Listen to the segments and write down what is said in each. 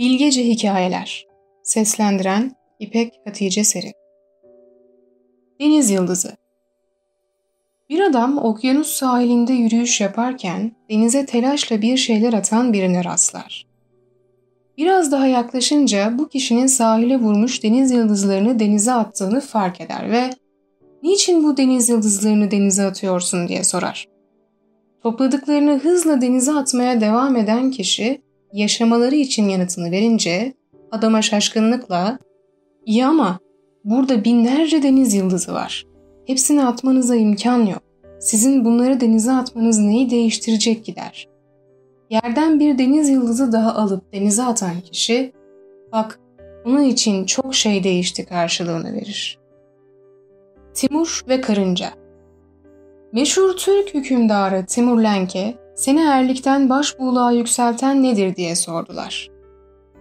Bilgece Hikayeler Seslendiren İpek Hatice Serin Deniz Yıldızı Bir adam okyanus sahilinde yürüyüş yaparken denize telaşla bir şeyler atan birine rastlar. Biraz daha yaklaşınca bu kişinin sahile vurmuş deniz yıldızlarını denize attığını fark eder ve ''Niçin bu deniz yıldızlarını denize atıyorsun?'' diye sorar. Topladıklarını hızla denize atmaya devam eden kişi yaşamaları için yanıtını verince adama şaşkınlıkla ''İyi ama burada binlerce deniz yıldızı var. Hepsini atmanıza imkan yok. Sizin bunları denize atmanız neyi değiştirecek ki?'' der. Yerden bir deniz yıldızı daha alıp denize atan kişi ''Bak bunun için çok şey değişti'' karşılığını verir. Timur ve Karınca Meşhur Türk hükümdarı Timur Lenk'e seni erlikten başbuğluğa yükselten nedir diye sordular.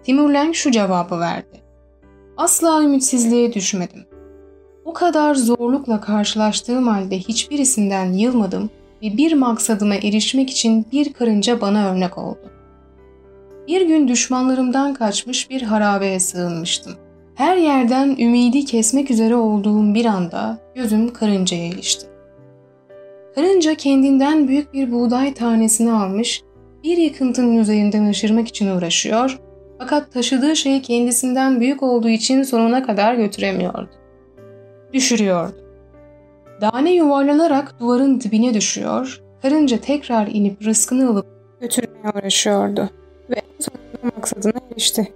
Timur Lenk şu cevabı verdi. Asla ümitsizliğe düşmedim. O kadar zorlukla karşılaştığım halde hiçbirisinden yılmadım ve bir maksadıma erişmek için bir karınca bana örnek oldu. Bir gün düşmanlarımdan kaçmış bir harabeye sığınmıştım. Her yerden ümidi kesmek üzere olduğum bir anda gözüm karıncaya ilişti. Karınca kendinden büyük bir buğday tanesini almış, bir yıkıntının üzerinden aşırmak için uğraşıyor fakat taşıdığı şey kendisinden büyük olduğu için sonuna kadar götüremiyordu. Düşürüyordu. Tane yuvarlanarak duvarın dibine düşüyor, karınca tekrar inip rızkını alıp götürmeye uğraşıyordu ve sonunda maksadına erişti.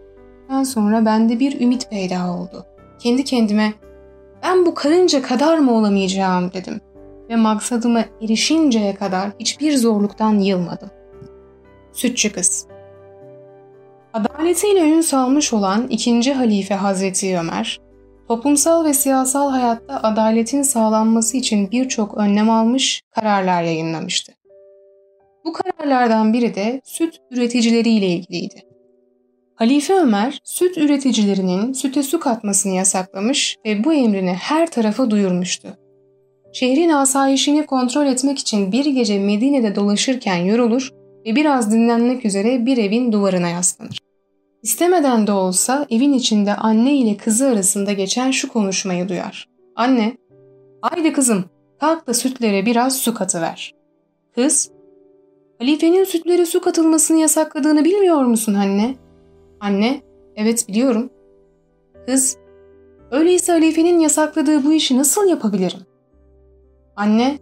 Daha sonra bende bir ümit peyda oldu. Kendi kendime ben bu karınca kadar mı olamayacağım dedim ve maksadıma erişinceye kadar hiçbir zorluktan yılmadım. Sütçü Kız Adaletiyle ün salmış olan ikinci halife Hazreti Ömer, toplumsal ve siyasal hayatta adaletin sağlanması için birçok önlem almış, kararlar yayınlamıştı. Bu kararlardan biri de süt üreticileriyle ilgiliydi. Halife Ömer, süt üreticilerinin süte su katmasını yasaklamış ve bu emrini her tarafa duyurmuştu. Şehrin asayişini kontrol etmek için bir gece Medine'de dolaşırken yorulur ve biraz dinlenmek üzere bir evin duvarına yaslanır. İstemeden de olsa evin içinde anne ile kızı arasında geçen şu konuşmayı duyar. Anne, haydi kızım kalk da sütlere biraz su katıver. Kız, halifenin sütlere su katılmasını yasakladığını bilmiyor musun anne? Anne, evet biliyorum. Kız, öyleyse halifenin yasakladığı bu işi nasıl yapabilirim? Anne,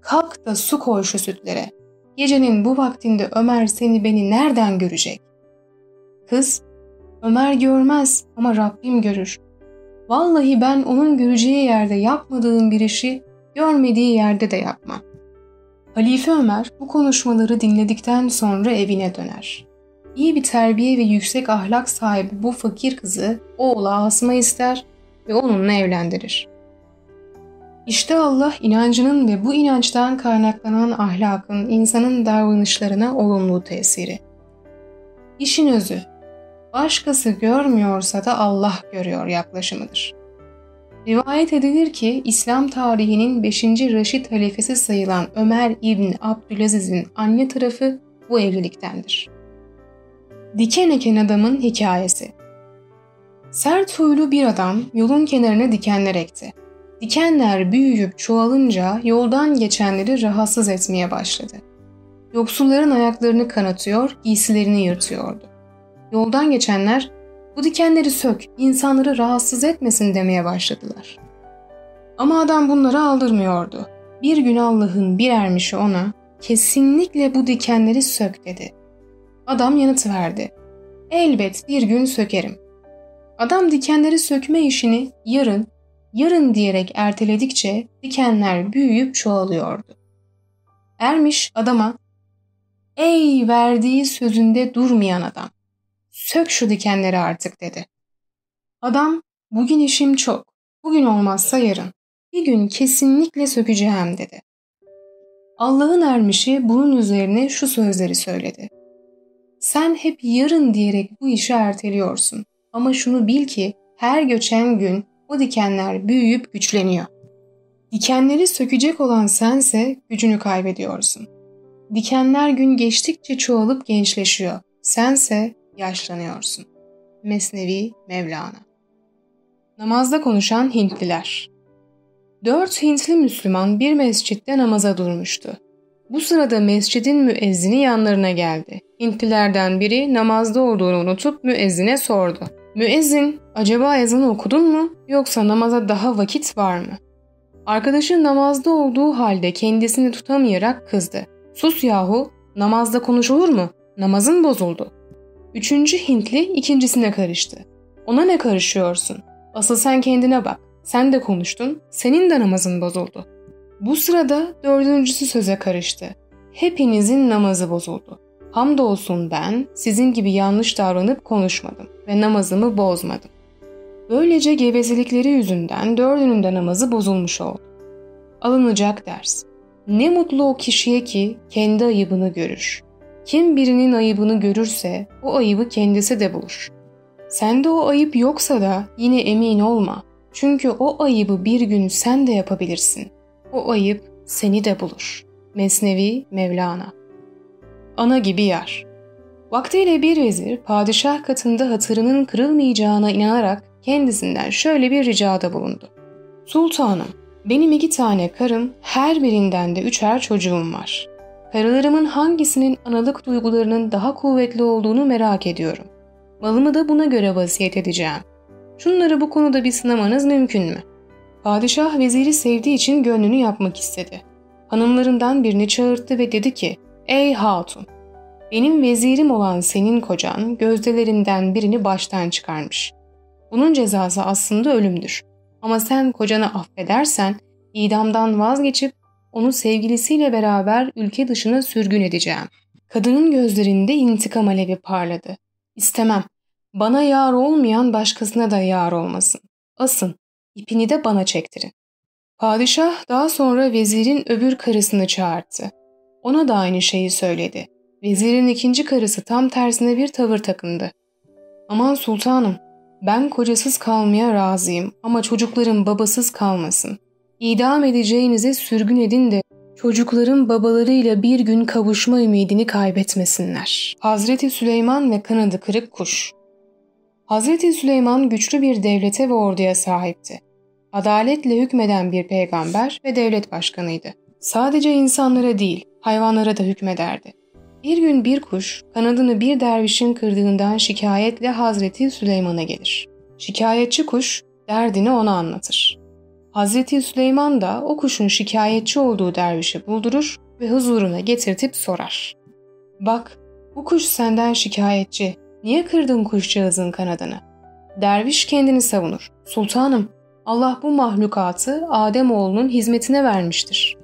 kalk da su koy şu sütlere. Gecenin bu vaktinde Ömer seni beni nereden görecek? Kız, Ömer görmez ama Rabbim görür. Vallahi ben onun göreceği yerde yapmadığım bir işi görmediği yerde de yapmam. Halife Ömer bu konuşmaları dinledikten sonra evine döner. İyi bir terbiye ve yüksek ahlak sahibi bu fakir kızı oğula Asım'a ister ve onunla evlendirir. İşte Allah inancının ve bu inançtan kaynaklanan ahlakın insanın davranışlarına olumlu tesiri. İşin özü, başkası görmüyorsa da Allah görüyor yaklaşımıdır. Rivayet edilir ki İslam tarihinin 5. Raşid halifesi sayılan Ömer İbni Abdülaziz'in anne tarafı bu evliliktendir. Diken eken adamın hikayesi Sert huylu bir adam yolun kenarına dikenler ekti. Dikenler büyüyüp çoğalınca yoldan geçenleri rahatsız etmeye başladı. Yoksulların ayaklarını kanatıyor, giysilerini yırtıyordu. Yoldan geçenler bu dikenleri sök, insanları rahatsız etmesin demeye başladılar. Ama adam bunları aldırmıyordu. Bir gün Allah'ın bir ermişi ona kesinlikle bu dikenleri sök dedi. Adam yanıt verdi. Elbet bir gün sökerim. Adam dikenleri sökme işini yarın yarın diyerek erteledikçe dikenler büyüyüp çoğalıyordu. Ermiş adama, ''Ey verdiği sözünde durmayan adam, sök şu dikenleri artık.'' dedi. Adam, ''Bugün işim çok, bugün olmazsa yarın, bir gün kesinlikle sökeceğim.'' dedi. Allah'ın ermişi bunun üzerine şu sözleri söyledi. Sen hep yarın diyerek bu işi erteliyorsun ama şunu bil ki her göçen gün o dikenler büyüyüp güçleniyor. Dikenleri sökecek olan sense gücünü kaybediyorsun. Dikenler gün geçtikçe çoğalıp gençleşiyor. Sense yaşlanıyorsun. Mesnevi Mevlana Namazda konuşan Hintliler Dört Hintli Müslüman bir mescitte namaza durmuştu. Bu sırada mescidin müezzini yanlarına geldi. Hintlilerden biri namazda olduğunu unutup müezzine sordu. Müezzin, acaba ezanı okudun mu yoksa namaza daha vakit var mı? Arkadaşı namazda olduğu halde kendisini tutamayarak kızdı. Sus yahu, namazda konuşulur mu? Namazın bozuldu. Üçüncü Hintli ikincisine karıştı. Ona ne karışıyorsun? Asıl sen kendine bak. Sen de konuştun, senin de namazın bozuldu. Bu sırada dördüncüsü söze karıştı. Hepinizin namazı bozuldu. Hamdolsun ben sizin gibi yanlış davranıp konuşmadım ve namazımı bozmadım. Böylece gevezelikleri yüzünden dördünün de namazı bozulmuş oldu. Alınacak ders. Ne mutlu o kişiye ki kendi ayıbını görür. Kim birinin ayıbını görürse o ayıbı kendisi de bulur. Sende o ayıp yoksa da yine emin olma. Çünkü o ayıbı bir gün sen de yapabilirsin. O ayıp seni de bulur. Mesnevi Mevlana Ana gibi yer Vaktiyle bir vezir padişah katında hatırının kırılmayacağına inanarak kendisinden şöyle bir ricada bulundu. Sultanım, benim iki tane karım, her birinden de üçer çocuğum var. Karılarımın hangisinin analık duygularının daha kuvvetli olduğunu merak ediyorum. Malımı da buna göre vasiyet edeceğim. Şunları bu konuda bir sınamanız mümkün mü? Padişah veziri sevdiği için gönlünü yapmak istedi. Hanımlarından birini çağırttı ve dedi ki, Ey hatun! Benim vezirim olan senin kocan gözdelerinden birini baştan çıkarmış. Bunun cezası aslında ölümdür. Ama sen kocanı affedersen idamdan vazgeçip onu sevgilisiyle beraber ülke dışına sürgün edeceğim. Kadının gözlerinde intikam alevi parladı. İstemem. Bana yar olmayan başkasına da yar olmasın. Asın, ipini de bana çektirin. Padişah daha sonra vezirin öbür karısını çağırdı. Ona da aynı şeyi söyledi. Vezirin ikinci karısı tam tersine bir tavır takındı. Aman sultanım, ben kocasız kalmaya razıyım ama çocuklarım babasız kalmasın. İdam edeceğinize sürgün edin de çocukların babalarıyla bir gün kavuşma ümidini kaybetmesinler. Hazreti Süleyman ve kanadı kırık kuş Hazreti Süleyman güçlü bir devlete ve orduya sahipti. Adaletle hükmeden bir peygamber ve devlet başkanıydı. Sadece insanlara değil, hayvanlara da hükmederdi. Bir gün bir kuş kanadını bir dervişin kırdığından şikayetle Hazreti Süleyman'a gelir. Şikayetçi kuş derdini ona anlatır. Hazreti Süleyman da o kuşun şikayetçi olduğu dervişi buldurur ve huzuruna getirtip sorar. Bak bu kuş senden şikayetçi. Niye kırdın kuşcağızın kanadını? Derviş kendini savunur. Sultanım Allah bu mahlukatı Adem oğlunun hizmetine vermiştir.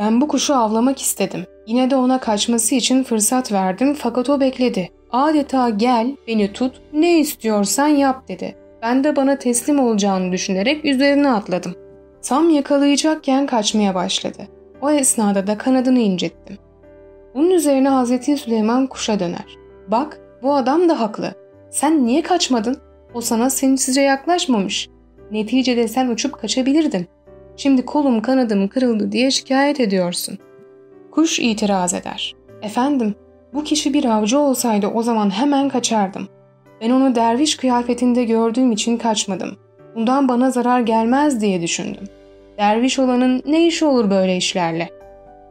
Ben bu kuşu avlamak istedim. Yine de ona kaçması için fırsat verdim fakat o bekledi. Adeta gel, beni tut, ne istiyorsan yap dedi. Ben de bana teslim olacağını düşünerek üzerine atladım. Tam yakalayacakken kaçmaya başladı. O esnada da kanadını incittim. Bunun üzerine Hazreti Süleyman kuşa döner. Bak bu adam da haklı. Sen niye kaçmadın? O sana sinsice yaklaşmamış. Neticede sen uçup kaçabilirdin. Şimdi kolum kanadım kırıldı diye şikayet ediyorsun. Kuş itiraz eder. Efendim, bu kişi bir avcı olsaydı o zaman hemen kaçardım. Ben onu derviş kıyafetinde gördüğüm için kaçmadım. Bundan bana zarar gelmez diye düşündüm. Derviş olanın ne işi olur böyle işlerle?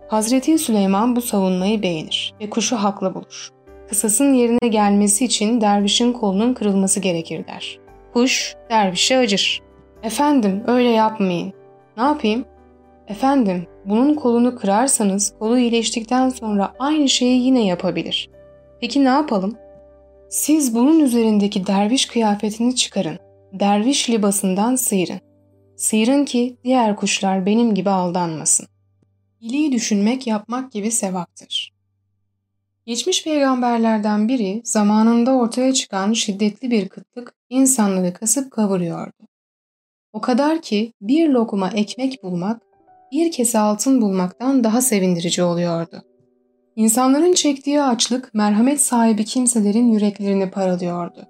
Hazreti Süleyman bu savunmayı beğenir ve kuşu haklı bulur. Kısasın yerine gelmesi için dervişin kolunun kırılması gerekir der. Kuş dervişe acır. Efendim öyle yapmayın. Ne yapayım? Efendim, bunun kolunu kırarsanız kolu iyileştikten sonra aynı şeyi yine yapabilir. Peki ne yapalım? Siz bunun üzerindeki derviş kıyafetini çıkarın. Derviş libasından sıyırın. Sıyırın ki diğer kuşlar benim gibi aldanmasın. İyiliği düşünmek yapmak gibi sevaptır. Geçmiş peygamberlerden biri zamanında ortaya çıkan şiddetli bir kıtlık insanları kasıp kavuruyordu. O kadar ki bir lokuma ekmek bulmak, bir kese altın bulmaktan daha sevindirici oluyordu. İnsanların çektiği açlık merhamet sahibi kimselerin yüreklerini paralıyordu.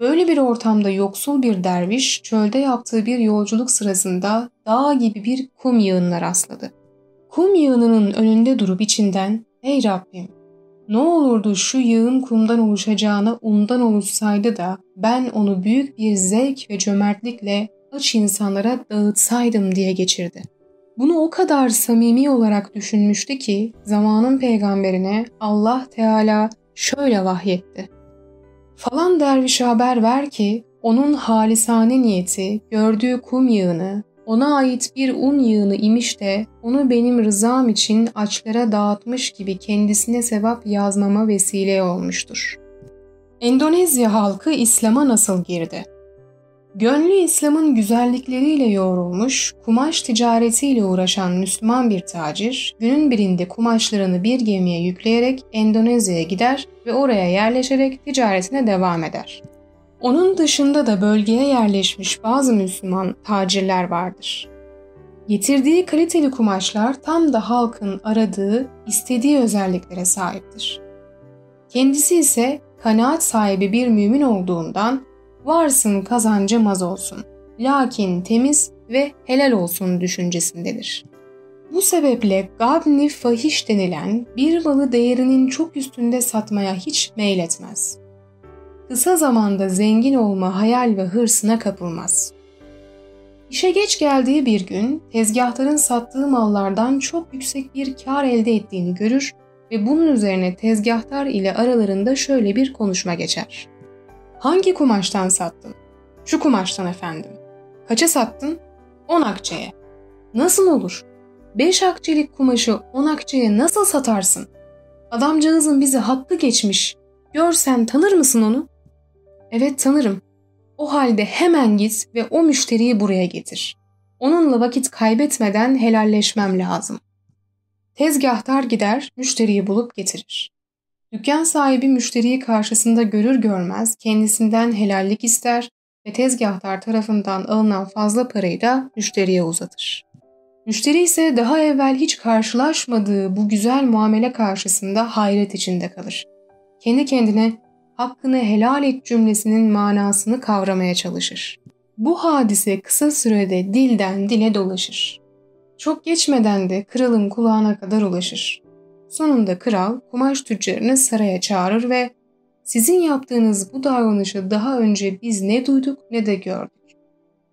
Böyle bir ortamda yoksul bir derviş çölde yaptığı bir yolculuk sırasında dağ gibi bir kum yığınına rastladı. Kum yığınının önünde durup içinden ''Ey Rabbim, Ne olurdu şu yığın kumdan oluşacağına undan oluşsaydı da ben onu büyük bir zevk ve cömertlikle aç insanlara dağıtsaydım diye geçirdi. Bunu o kadar samimi olarak düşünmüştü ki zamanın peygamberine Allah Teala şöyle vahyetti. Falan derviş haber ver ki onun halisane niyeti gördüğü kum yığını ona ait bir un yığını imiş de onu benim rızam için açlara dağıtmış gibi kendisine sevap yazmama vesile olmuştur. Endonezya halkı İslam'a nasıl girdi? Gönlü İslam'ın güzellikleriyle yoğrulmuş, kumaş ticaretiyle uğraşan Müslüman bir tacir, günün birinde kumaşlarını bir gemiye yükleyerek Endonezya'ya gider ve oraya yerleşerek ticaretine devam eder. Onun dışında da bölgeye yerleşmiş bazı Müslüman tacirler vardır. Getirdiği kaliteli kumaşlar tam da halkın aradığı, istediği özelliklere sahiptir. Kendisi ise kanaat sahibi bir mümin olduğundan varsın kazancım az olsun, lakin temiz ve helal olsun düşüncesindedir. Bu sebeple gabni fahiş denilen bir malı değerinin çok üstünde satmaya hiç meyletmez. Kısa zamanda zengin olma hayal ve hırsına kapılmaz. İşe geç geldiği bir gün tezgahların sattığı mallardan çok yüksek bir kar elde ettiğini görür ve bunun üzerine tezgahtar ile aralarında şöyle bir konuşma geçer. Hangi kumaştan sattın? Şu kumaştan efendim. Kaça sattın? 10 akçeye. Nasıl olur? 5 akçelik kumaşı 10 akçeye nasıl satarsın? Adamcağızın bizi hakkı geçmiş. Görsen tanır mısın onu? Evet tanırım. O halde hemen git ve o müşteriyi buraya getir. Onunla vakit kaybetmeden helalleşmem lazım. Tezgahtar gider, müşteriyi bulup getirir. Dükkan sahibi müşteriyi karşısında görür görmez kendisinden helallik ister ve tezgahtar tarafından alınan fazla parayı da müşteriye uzatır. Müşteri ise daha evvel hiç karşılaşmadığı bu güzel muamele karşısında hayret içinde kalır. Kendi kendine hakkını helal et cümlesinin manasını kavramaya çalışır. Bu hadise kısa sürede dilden dile dolaşır. Çok geçmeden de kralın kulağına kadar ulaşır. Sonunda kral kumaş tüccarını saraya çağırır ve sizin yaptığınız bu davranışı daha önce biz ne duyduk ne de gördük.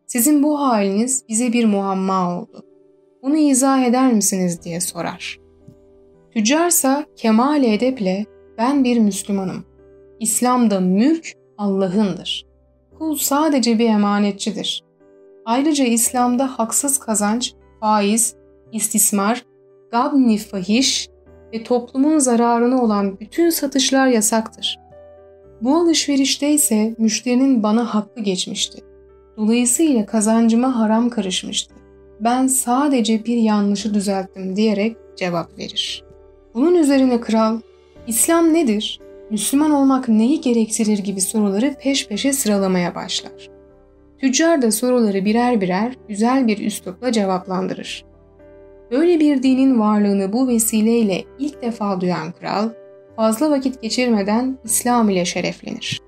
Sizin bu haliniz bize bir muamma oldu. Bunu izah eder misiniz diye sorar. Tüccarsa kemal edeple ben bir Müslümanım. İslam'da mülk Allah'ındır. Kul sadece bir emanetçidir. Ayrıca İslam'da haksız kazanç, faiz, istismar, gabni fahiş ve toplumun zararına olan bütün satışlar yasaktır. Bu alışverişte ise müşterinin bana hakkı geçmişti. Dolayısıyla kazancıma haram karışmıştı. Ben sadece bir yanlışı düzelttim diyerek cevap verir. Bunun üzerine kral, İslam nedir? Müslüman olmak neyi gerektirir gibi soruları peş peşe sıralamaya başlar. Tüccar da soruları birer birer güzel bir üslupla cevaplandırır. Böyle bir dinin varlığını bu vesileyle ilk defa duyan kral, fazla vakit geçirmeden İslam ile şereflenir.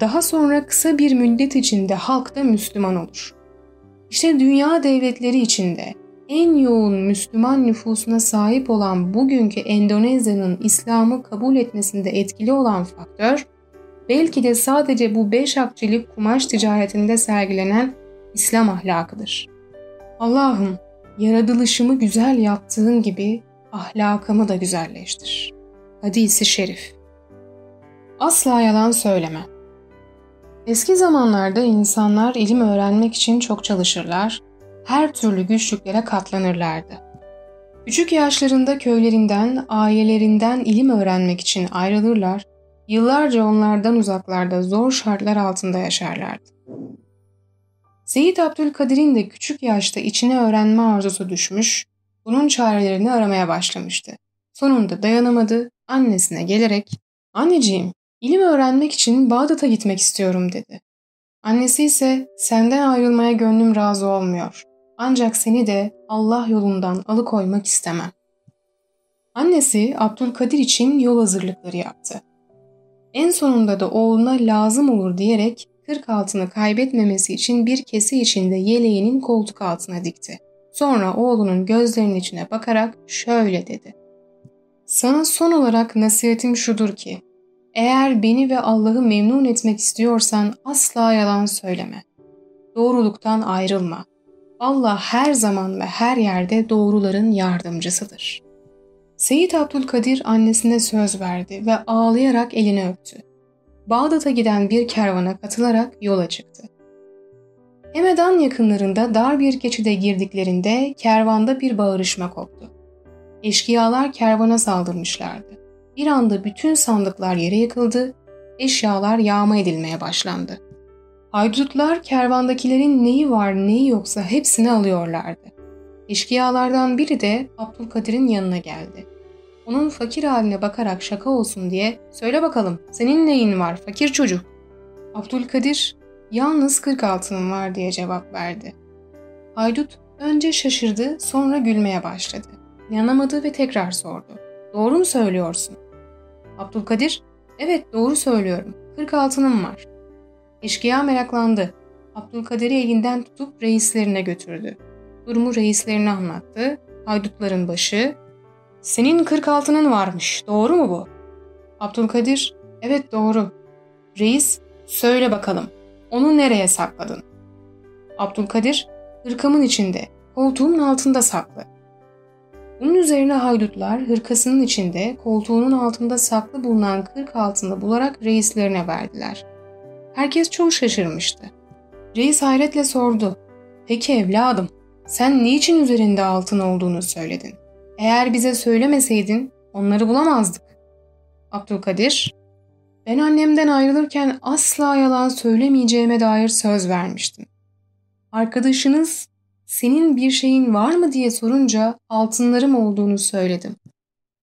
Daha sonra kısa bir müddet içinde halk da Müslüman olur. İşte dünya devletleri içinde en yoğun Müslüman nüfusuna sahip olan bugünkü Endonezya'nın İslam'ı kabul etmesinde etkili olan faktör, belki de sadece bu beş akçelik kumaş ticaretinde sergilenen İslam ahlakıdır. Allah'ım yaratılışımı güzel yaptığın gibi ahlakımı da güzelleştir. Hadisi şerif. Asla yalan söyleme. Eski zamanlarda insanlar ilim öğrenmek için çok çalışırlar, her türlü güçlüklere katlanırlardı. Küçük yaşlarında köylerinden, ailelerinden ilim öğrenmek için ayrılırlar, yıllarca onlardan uzaklarda zor şartlar altında yaşarlardı. Seyit Abdülkadir'in de küçük yaşta içine öğrenme arzusu düşmüş, bunun çarelerini aramaya başlamıştı. Sonunda dayanamadı, annesine gelerek ''Anneciğim, ilim öğrenmek için Bağdat'a gitmek istiyorum.'' dedi. Annesi ise ''Senden ayrılmaya gönlüm razı olmuyor. Ancak seni de Allah yolundan alıkoymak istemem.'' Annesi Abdülkadir için yol hazırlıkları yaptı. En sonunda da oğluna lazım olur diyerek kırk altını kaybetmemesi için bir kese içinde yeleğinin koltuk altına dikti. Sonra oğlunun gözlerinin içine bakarak şöyle dedi. Sana son olarak nasihatim şudur ki, eğer beni ve Allah'ı memnun etmek istiyorsan asla yalan söyleme. Doğruluktan ayrılma. Allah her zaman ve her yerde doğruların yardımcısıdır. Seyit Abdülkadir annesine söz verdi ve ağlayarak elini öptü. Bağdat'a giden bir kervana katılarak yola çıktı. Hemedan yakınlarında dar bir geçide girdiklerinde kervanda bir bağırışma koptu. Eşkıyalar kervana saldırmışlardı. Bir anda bütün sandıklar yere yıkıldı, eşyalar yağma edilmeye başlandı. Haydutlar kervandakilerin neyi var neyi yoksa hepsini alıyorlardı. Eşkıyalardan biri de Abdülkadir'in yanına geldi. Onun fakir haline bakarak şaka olsun diye ''Söyle bakalım senin neyin var fakir çocuk?'' Abdülkadir ''Yalnız 40 altınım var'' diye cevap verdi. Haydut önce şaşırdı sonra gülmeye başladı. İnanamadı ve tekrar sordu. ''Doğru mu söylüyorsun?'' Abdülkadir ''Evet doğru söylüyorum. 40 altınım var.'' Eşkıya meraklandı. Abdülkadir'i elinden tutup reislerine götürdü. Durumu reislerine anlattı. Haydutların başı senin 46'nın varmış. Doğru mu bu? Abdülkadir, evet doğru. Reis, söyle bakalım. Onu nereye sakladın? Abdülkadir, hırkamın içinde, koltuğumun altında saklı. Bunun üzerine haydutlar hırkasının içinde, koltuğunun altında saklı bulunan kırk altını bularak reislerine verdiler. Herkes çok şaşırmıştı. Reis hayretle sordu. Peki evladım, sen niçin üzerinde altın olduğunu söyledin? Eğer bize söylemeseydin onları bulamazdık. Abdülkadir, ben annemden ayrılırken asla yalan söylemeyeceğime dair söz vermiştim. Arkadaşınız senin bir şeyin var mı diye sorunca altınlarım olduğunu söyledim.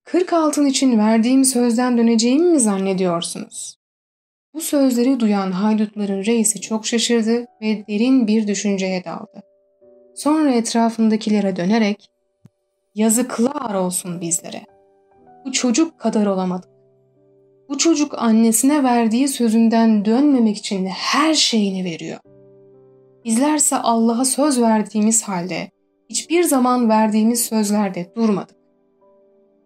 Kırk altın için verdiğim sözden döneceğimi mi zannediyorsunuz? Bu sözleri duyan haydutların reisi çok şaşırdı ve derin bir düşünceye daldı. Sonra etrafındakilere dönerek Yazıklar olsun bizlere. Bu çocuk kadar olamadık. Bu çocuk annesine verdiği sözünden dönmemek için her şeyini veriyor. Bizlerse Allah'a söz verdiğimiz halde hiçbir zaman verdiğimiz sözlerde durmadık.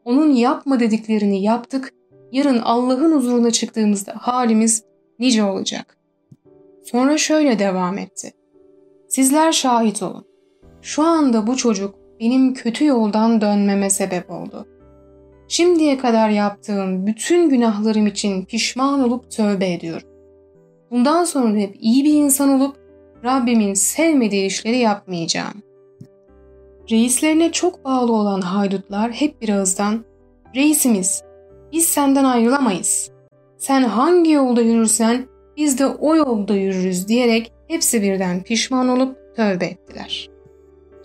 Onun yapma dediklerini yaptık, yarın Allah'ın huzuruna çıktığımızda halimiz nice olacak. Sonra şöyle devam etti. Sizler şahit olun. Şu anda bu çocuk benim kötü yoldan dönmeme sebep oldu. Şimdiye kadar yaptığım bütün günahlarım için pişman olup tövbe ediyorum. Bundan sonra hep iyi bir insan olup Rabbimin sevmediği işleri yapmayacağım. Reislerine çok bağlı olan haydutlar hep bir ağızdan Reisimiz, biz senden ayrılamayız. Sen hangi yolda yürürsen biz de o yolda yürürüz diyerek hepsi birden pişman olup tövbe ettiler.''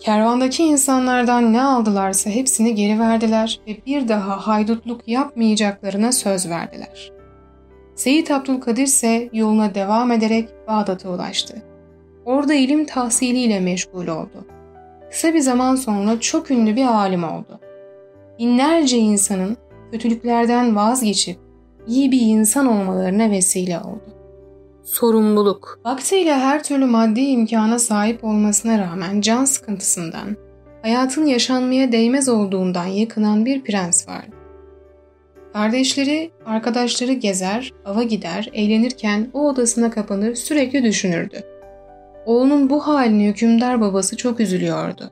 Kervandaki insanlardan ne aldılarsa hepsini geri verdiler ve bir daha haydutluk yapmayacaklarına söz verdiler. Seyit Abdülkadir ise yoluna devam ederek Bağdat'a ulaştı. Orada ilim tahsiliyle meşgul oldu. Kısa bir zaman sonra çok ünlü bir alim oldu. Binlerce insanın kötülüklerden vazgeçip iyi bir insan olmalarına vesile oldu sorumluluk. Vaktiyle her türlü maddi imkana sahip olmasına rağmen can sıkıntısından, hayatın yaşanmaya değmez olduğundan yakınan bir prens vardı. Kardeşleri, arkadaşları gezer, ava gider, eğlenirken o odasına kapanır sürekli düşünürdü. Oğlunun bu haline hükümdar babası çok üzülüyordu.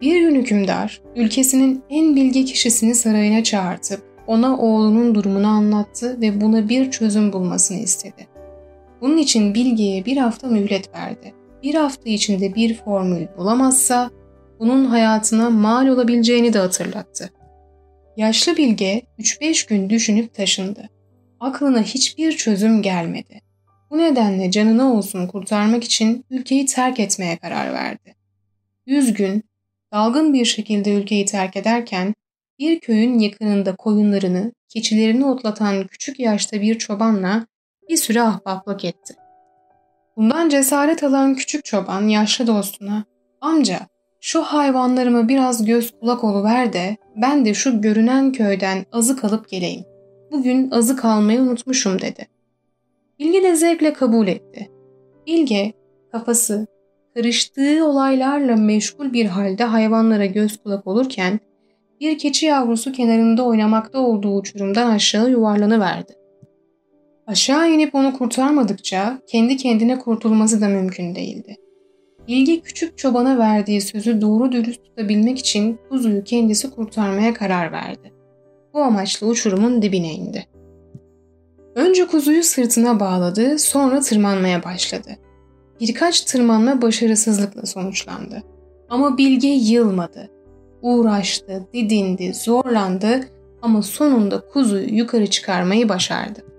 Bir gün hükümdar, ülkesinin en bilge kişisini sarayına çağırtıp ona oğlunun durumunu anlattı ve buna bir çözüm bulmasını istedi. Bunun için Bilge'ye bir hafta mühlet verdi. Bir hafta içinde bir formül bulamazsa bunun hayatına mal olabileceğini de hatırlattı. Yaşlı Bilge 3-5 gün düşünüp taşındı. Aklına hiçbir çözüm gelmedi. Bu nedenle canına olsun kurtarmak için ülkeyi terk etmeye karar verdi. Yüz gün dalgın bir şekilde ülkeyi terk ederken bir köyün yakınında koyunlarını, keçilerini otlatan küçük yaşta bir çobanla bir süre ahbaplık etti. Bundan cesaret alan küçük çoban yaşlı dostuna ''Amca şu hayvanlarımı biraz göz kulak oluver de ben de şu görünen köyden azık alıp geleyim. Bugün azık almayı unutmuşum.'' dedi. Bilge de zevkle kabul etti. Bilge kafası karıştığı olaylarla meşgul bir halde hayvanlara göz kulak olurken bir keçi yavrusu kenarında oynamakta olduğu uçurumdan aşağı yuvarlanıverdi. Aşağı inip onu kurtarmadıkça kendi kendine kurtulması da mümkün değildi. Bilge küçük çobana verdiği sözü doğru dürüst tutabilmek için kuzuyu kendisi kurtarmaya karar verdi. Bu amaçla uçurumun dibine indi. Önce kuzuyu sırtına bağladı, sonra tırmanmaya başladı. Birkaç tırmanma başarısızlıkla sonuçlandı. Ama Bilge yılmadı. Uğraştı, didindi, zorlandı ama sonunda kuzuyu yukarı çıkarmayı başardı.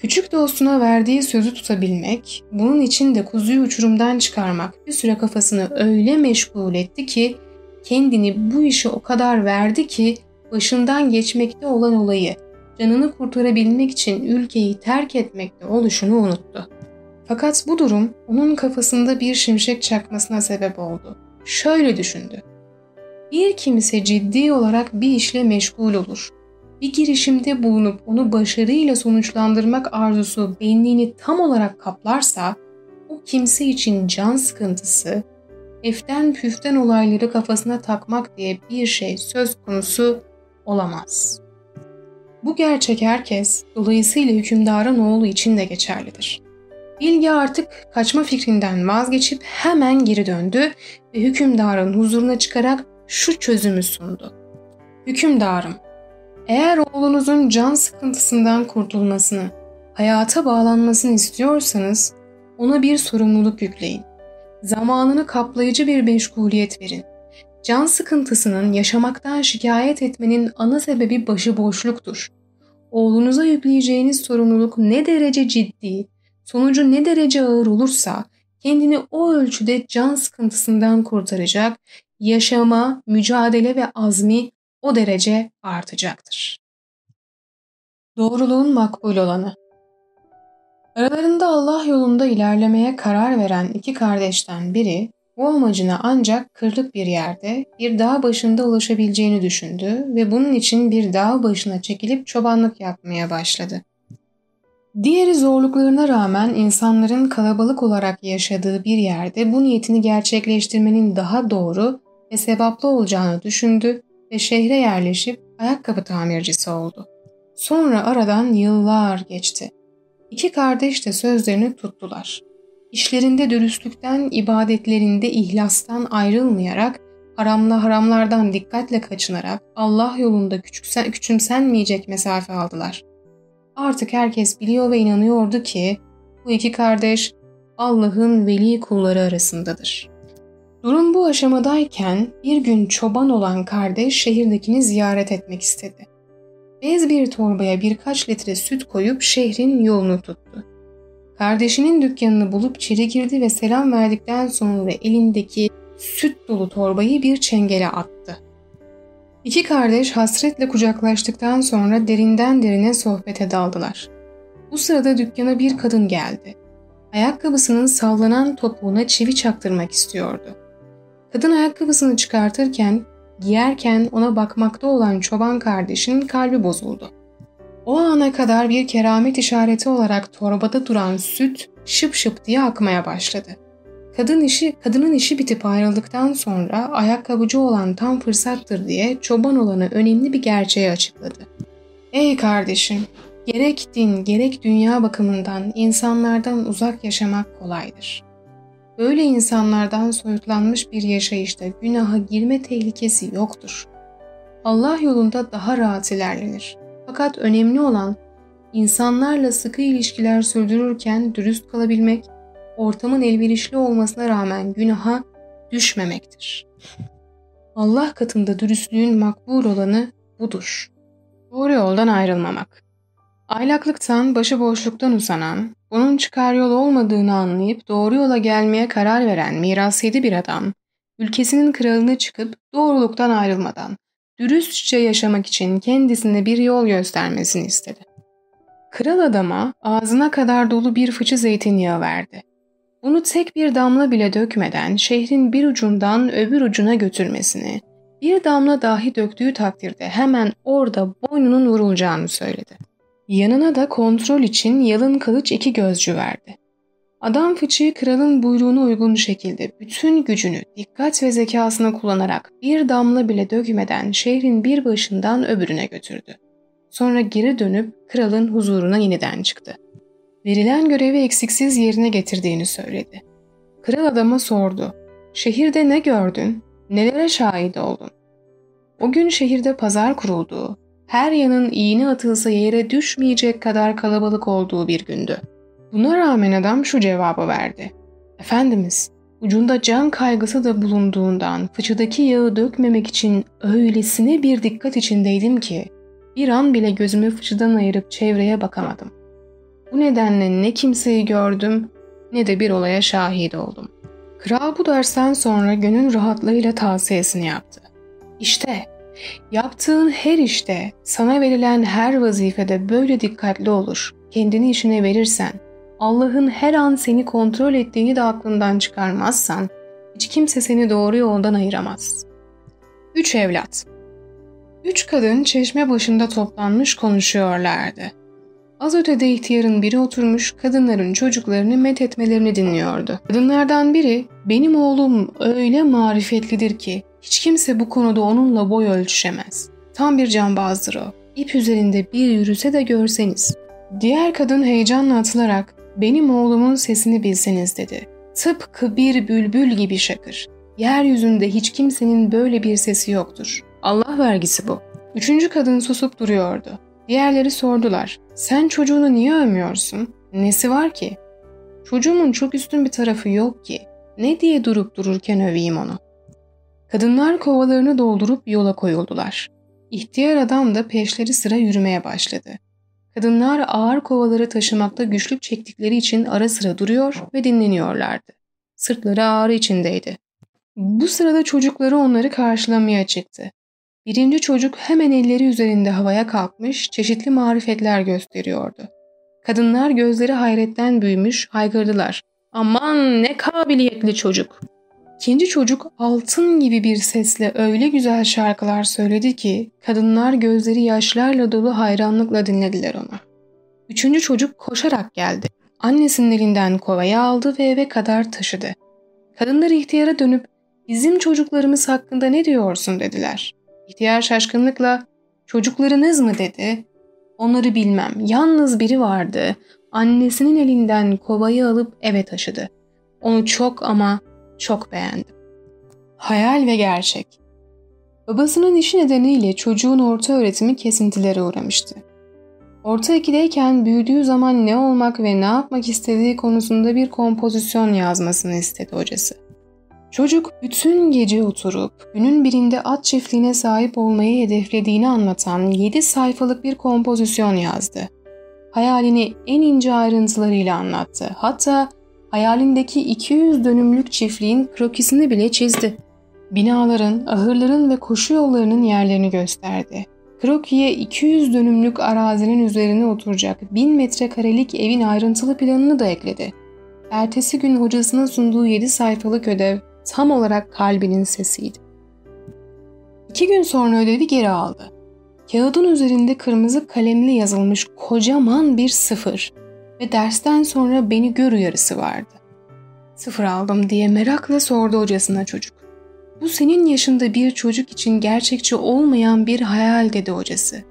Küçük dostuna verdiği sözü tutabilmek, bunun için de kuzuyu uçurumdan çıkarmak bir süre kafasını öyle meşgul etti ki kendini bu işe o kadar verdi ki başından geçmekte olan olayı canını kurtarabilmek için ülkeyi terk etmekte oluşunu unuttu. Fakat bu durum onun kafasında bir şimşek çakmasına sebep oldu. Şöyle düşündü. Bir kimse ciddi olarak bir işle meşgul olur. Bir girişimde bulunup onu başarıyla sonuçlandırmak arzusu benliğini tam olarak kaplarsa, o kimse için can sıkıntısı, eften püften olayları kafasına takmak diye bir şey söz konusu olamaz. Bu gerçek herkes, dolayısıyla hükümdarın oğlu için de geçerlidir. Bilge artık kaçma fikrinden vazgeçip hemen geri döndü ve hükümdarın huzuruna çıkarak şu çözümü sundu. Hükümdarım, eğer oğlunuzun can sıkıntısından kurtulmasını, hayata bağlanmasını istiyorsanız ona bir sorumluluk yükleyin. Zamanını kaplayıcı bir meşguliyet verin. Can sıkıntısının yaşamaktan şikayet etmenin ana sebebi başıboşluktur. Oğlunuza yükleyeceğiniz sorumluluk ne derece ciddi, sonucu ne derece ağır olursa kendini o ölçüde can sıkıntısından kurtaracak, yaşama, mücadele ve azmi o derece artacaktır. Doğruluğun makbul olanı Aralarında Allah yolunda ilerlemeye karar veren iki kardeşten biri bu amacına ancak kırlık bir yerde bir dağ başında ulaşabileceğini düşündü ve bunun için bir dağ başına çekilip çobanlık yapmaya başladı. Diğeri zorluklarına rağmen insanların kalabalık olarak yaşadığı bir yerde bu niyetini gerçekleştirmenin daha doğru ve sevaplı olacağını düşündü ve şehre yerleşip ayakkabı tamircisi oldu. Sonra aradan yıllar geçti. İki kardeş de sözlerini tuttular. İşlerinde dürüstlükten, ibadetlerinde ihlastan ayrılmayarak, haramla haramlardan dikkatle kaçınarak Allah yolunda küçüksen, küçümsenmeyecek mesafe aldılar. Artık herkes biliyor ve inanıyordu ki bu iki kardeş Allah'ın veli kulları arasındadır. Durum bu aşamadayken bir gün çoban olan kardeş şehirdekini ziyaret etmek istedi. Bez bir torbaya birkaç litre süt koyup şehrin yolunu tuttu. Kardeşinin dükkanını bulup içeri girdi ve selam verdikten sonra elindeki süt dolu torbayı bir çengele attı. İki kardeş hasretle kucaklaştıktan sonra derinden derine sohbete daldılar. Bu sırada dükkana bir kadın geldi. Ayakkabısının sallanan topuğuna çivi çaktırmak istiyordu. Kadın ayakkabısını çıkartırken, giyerken ona bakmakta olan çoban kardeşin kalbi bozuldu. O ana kadar bir keramet işareti olarak torbada duran süt şıp şıp diye akmaya başladı. Kadın işi, kadının işi bitip ayrıldıktan sonra ayakkabıcı olan tam fırsattır diye çoban olanı önemli bir gerçeği açıkladı. Ey kardeşim, gerek din gerek dünya bakımından insanlardan uzak yaşamak kolaydır. Böyle insanlardan soyutlanmış bir yaşayışta günaha girme tehlikesi yoktur. Allah yolunda daha rahat ilerlenir. Fakat önemli olan insanlarla sıkı ilişkiler sürdürürken dürüst kalabilmek, ortamın elverişli olmasına rağmen günaha düşmemektir. Allah katında dürüstlüğün makbul olanı budur. Doğru yoldan ayrılmamak. Aylaklıktan, başıboşluktan uzanan, bunun çıkar yol olmadığını anlayıp doğru yola gelmeye karar veren miras yedi bir adam, ülkesinin kralını çıkıp doğruluktan ayrılmadan, dürüstçe yaşamak için kendisine bir yol göstermesini istedi. Kral adama ağzına kadar dolu bir fıçı zeytinyağı verdi. Bunu tek bir damla bile dökmeden şehrin bir ucundan öbür ucuna götürmesini, bir damla dahi döktüğü takdirde hemen orada boynunun vurulacağını söyledi. Yanına da kontrol için yalın kılıç iki gözcü verdi. Adam fıçıyı kralın buyruğuna uygun şekilde bütün gücünü, dikkat ve zekasını kullanarak bir damla bile dökmeden şehrin bir başından öbürüne götürdü. Sonra geri dönüp kralın huzuruna yeniden çıktı. Verilen görevi eksiksiz yerine getirdiğini söyledi. Kral adama sordu. Şehirde ne gördün? Nelere şahit oldun? O gün şehirde pazar kurulduğu, her yanın iğne atılsa yere düşmeyecek kadar kalabalık olduğu bir gündü. Buna rağmen adam şu cevabı verdi. Efendimiz, ucunda can kaygısı da bulunduğundan fıçıdaki yağı dökmemek için öylesine bir dikkat içindeydim ki bir an bile gözümü fıçıdan ayırıp çevreye bakamadım. Bu nedenle ne kimseyi gördüm ne de bir olaya şahit oldum. Kral bu dersten sonra gönül rahatlığıyla tavsiyesini yaptı. İşte yaptığın her işte, sana verilen her vazifede böyle dikkatli olur. Kendini işine verirsen, Allah'ın her an seni kontrol ettiğini de aklından çıkarmazsan, hiç kimse seni doğru yoldan ayıramaz. Üç evlat Üç kadın çeşme başında toplanmış konuşuyorlardı. Az ötede ihtiyarın biri oturmuş kadınların çocuklarını met etmelerini dinliyordu. Kadınlardan biri benim oğlum öyle marifetlidir ki hiç kimse bu konuda onunla boy ölçüşemez. Tam bir cambazdır o. İp üzerinde bir yürüse de görseniz. Diğer kadın heyecanla atılarak benim oğlumun sesini bilseniz dedi. Tıpkı bir bülbül gibi şakır. Yeryüzünde hiç kimsenin böyle bir sesi yoktur. Allah vergisi bu. Üçüncü kadın susup duruyordu. Diğerleri sordular. Sen çocuğunu niye övmüyorsun? Nesi var ki? Çocuğumun çok üstün bir tarafı yok ki. Ne diye durup dururken öveyim onu? Kadınlar kovalarını doldurup yola koyuldular. İhtiyar adam da peşleri sıra yürümeye başladı. Kadınlar ağır kovaları taşımakta güçlük çektikleri için ara sıra duruyor ve dinleniyorlardı. Sırtları ağrı içindeydi. Bu sırada çocukları onları karşılamaya çıktı. Birinci çocuk hemen elleri üzerinde havaya kalkmış, çeşitli marifetler gösteriyordu. Kadınlar gözleri hayretten büyümüş, haykırdılar. Aman ne kabiliyetli çocuk. İkinci çocuk altın gibi bir sesle öyle güzel şarkılar söyledi ki kadınlar gözleri yaşlarla dolu hayranlıkla dinlediler onu. Üçüncü çocuk koşarak geldi. Annesinin elinden kovayı aldı ve eve kadar taşıdı. Kadınlar ihtiyara dönüp bizim çocuklarımız hakkında ne diyorsun dediler. İhtiyar şaşkınlıkla çocuklarınız mı dedi. Onları bilmem yalnız biri vardı. Annesinin elinden kovayı alıp eve taşıdı. Onu çok ama çok beğendim. Hayal ve gerçek. Babasının işi nedeniyle çocuğun orta öğretimi kesintilere uğramıştı. Orta ikideyken büyüdüğü zaman ne olmak ve ne yapmak istediği konusunda bir kompozisyon yazmasını istedi hocası. Çocuk bütün gece oturup günün birinde at çiftliğine sahip olmayı hedeflediğini anlatan 7 sayfalık bir kompozisyon yazdı. Hayalini en ince ayrıntılarıyla anlattı. Hatta hayalindeki 200 dönümlük çiftliğin krokisini bile çizdi. Binaların, ahırların ve koşu yollarının yerlerini gösterdi. Kroki'ye 200 dönümlük arazinin üzerine oturacak 1000 metrekarelik evin ayrıntılı planını da ekledi. Ertesi gün hocasına sunduğu 7 sayfalık ödev tam olarak kalbinin sesiydi. İki gün sonra ödevi geri aldı. Kağıdın üzerinde kırmızı kalemle yazılmış kocaman bir sıfır ve dersten sonra beni gör uyarısı vardı. Sıfır aldım diye merakla sordu hocasına çocuk. Bu senin yaşında bir çocuk için gerçekçi olmayan bir hayal dedi hocası.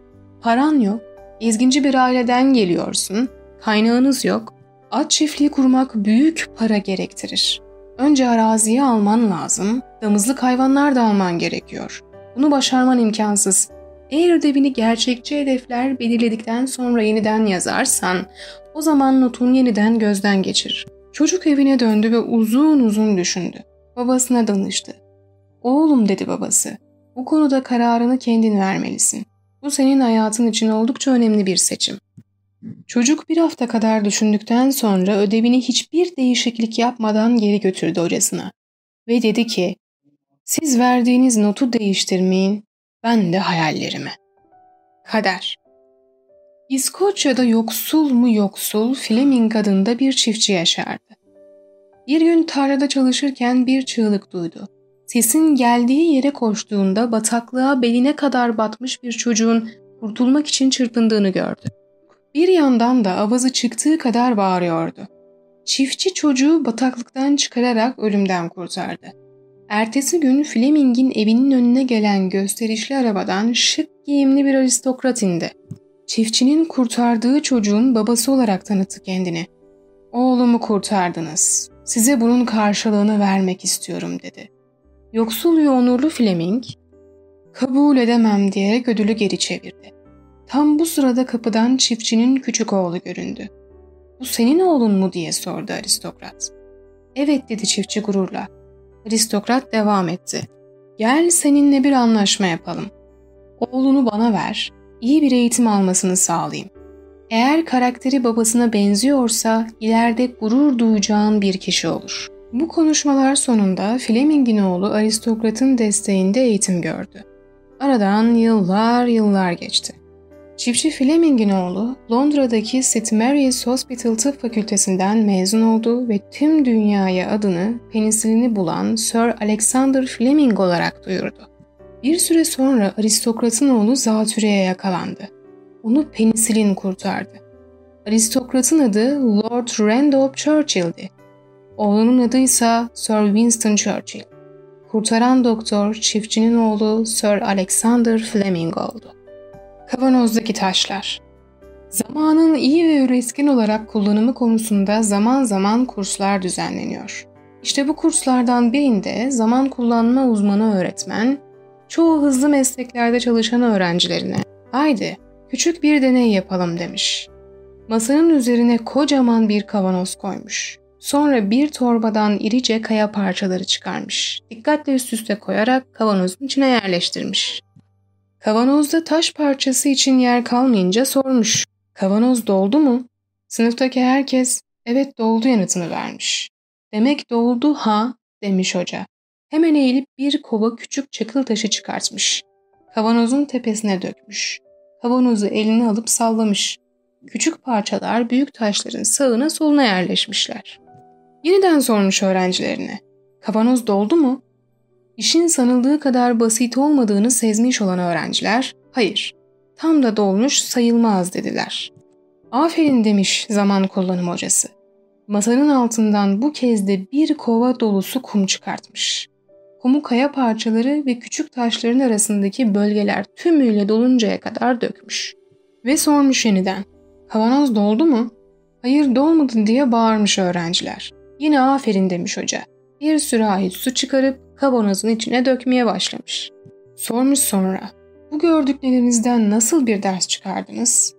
Paran yok, ezginci bir aileden geliyorsun, kaynağınız yok, at çiftliği kurmak büyük para gerektirir. Önce araziyi alman lazım, damızlık hayvanlar da alman gerekiyor. Bunu başarman imkansız. Eğer ödevini gerçekçi hedefler belirledikten sonra yeniden yazarsan, o zaman notun yeniden gözden geçir. Çocuk evine döndü ve uzun uzun düşündü. Babasına danıştı. Oğlum dedi babası, bu konuda kararını kendin vermelisin. Bu senin hayatın için oldukça önemli bir seçim. Çocuk bir hafta kadar düşündükten sonra ödevini hiçbir değişiklik yapmadan geri götürdü hocasına. Ve dedi ki, siz verdiğiniz notu değiştirmeyin, ben de hayallerimi. Kader İskoçya'da yoksul mu yoksul Fleming adında bir çiftçi yaşardı. Bir gün tarlada çalışırken bir çığlık duydu. Sesin geldiği yere koştuğunda bataklığa beline kadar batmış bir çocuğun kurtulmak için çırpındığını gördü. Bir yandan da avazı çıktığı kadar bağırıyordu. Çiftçi çocuğu bataklıktan çıkararak ölümden kurtardı. Ertesi gün Fleming'in evinin önüne gelen gösterişli arabadan şık giyimli bir aristokrat indi. Çiftçinin kurtardığı çocuğun babası olarak tanıttı kendini. Oğlumu kurtardınız. Size bunun karşılığını vermek istiyorum dedi. Yoksul ve onurlu Fleming, kabul edemem diyerek ödülü geri çevirdi. Tam bu sırada kapıdan çiftçinin küçük oğlu göründü. Bu senin oğlun mu diye sordu aristokrat. Evet dedi çiftçi gururla. Aristokrat devam etti. Gel seninle bir anlaşma yapalım. Oğlunu bana ver, iyi bir eğitim almasını sağlayayım. Eğer karakteri babasına benziyorsa ileride gurur duyacağın bir kişi olur. Bu konuşmalar sonunda Fleming'in oğlu aristokratın desteğinde eğitim gördü. Aradan yıllar yıllar geçti. Çiftçi Fleming'in oğlu Londra'daki St. Mary's Hospital Tıp Fakültesinden mezun oldu ve tüm dünyaya adını penisilini bulan Sir Alexander Fleming olarak duyurdu. Bir süre sonra aristokratın oğlu zatürreye yakalandı. Onu penisilin kurtardı. Aristokratın adı Lord Randolph Churchill'di. Oğlunun adı ise Sir Winston Churchill. Kurtaran doktor çiftçinin oğlu Sir Alexander Fleming oldu. Kavanozdaki taşlar Zamanın iyi ve üretken olarak kullanımı konusunda zaman zaman kurslar düzenleniyor. İşte bu kurslardan birinde zaman kullanma uzmanı öğretmen, çoğu hızlı mesleklerde çalışan öğrencilerine ''Haydi küçük bir deney yapalım'' demiş. Masanın üzerine kocaman bir kavanoz koymuş. Sonra bir torbadan irice kaya parçaları çıkarmış. Dikkatle üst üste koyarak kavanozun içine yerleştirmiş. Kavanozda taş parçası için yer kalmayınca sormuş. Kavanoz doldu mu? Sınıftaki herkes evet doldu yanıtını vermiş. Demek doldu ha demiş hoca. Hemen eğilip bir kova küçük çakıl taşı çıkartmış. Kavanozun tepesine dökmüş. Kavanozu eline alıp sallamış. Küçük parçalar büyük taşların sağına soluna yerleşmişler. Yeniden sormuş öğrencilerine. Kavanoz doldu mu? İşin sanıldığı kadar basit olmadığını sezmiş olan öğrenciler, hayır, tam da dolmuş sayılmaz dediler. Aferin demiş zaman kullanım hocası. Masanın altından bu kez de bir kova dolusu kum çıkartmış. Kumu kaya parçaları ve küçük taşların arasındaki bölgeler tümüyle doluncaya kadar dökmüş. Ve sormuş yeniden. Kavanoz doldu mu? Hayır dolmadı diye bağırmış öğrenciler. Yine aferin demiş hoca. Bir sürahi su çıkarıp kavanozun içine dökmeye başlamış. Sormuş sonra, bu gördüklerinizden nasıl bir ders çıkardınız?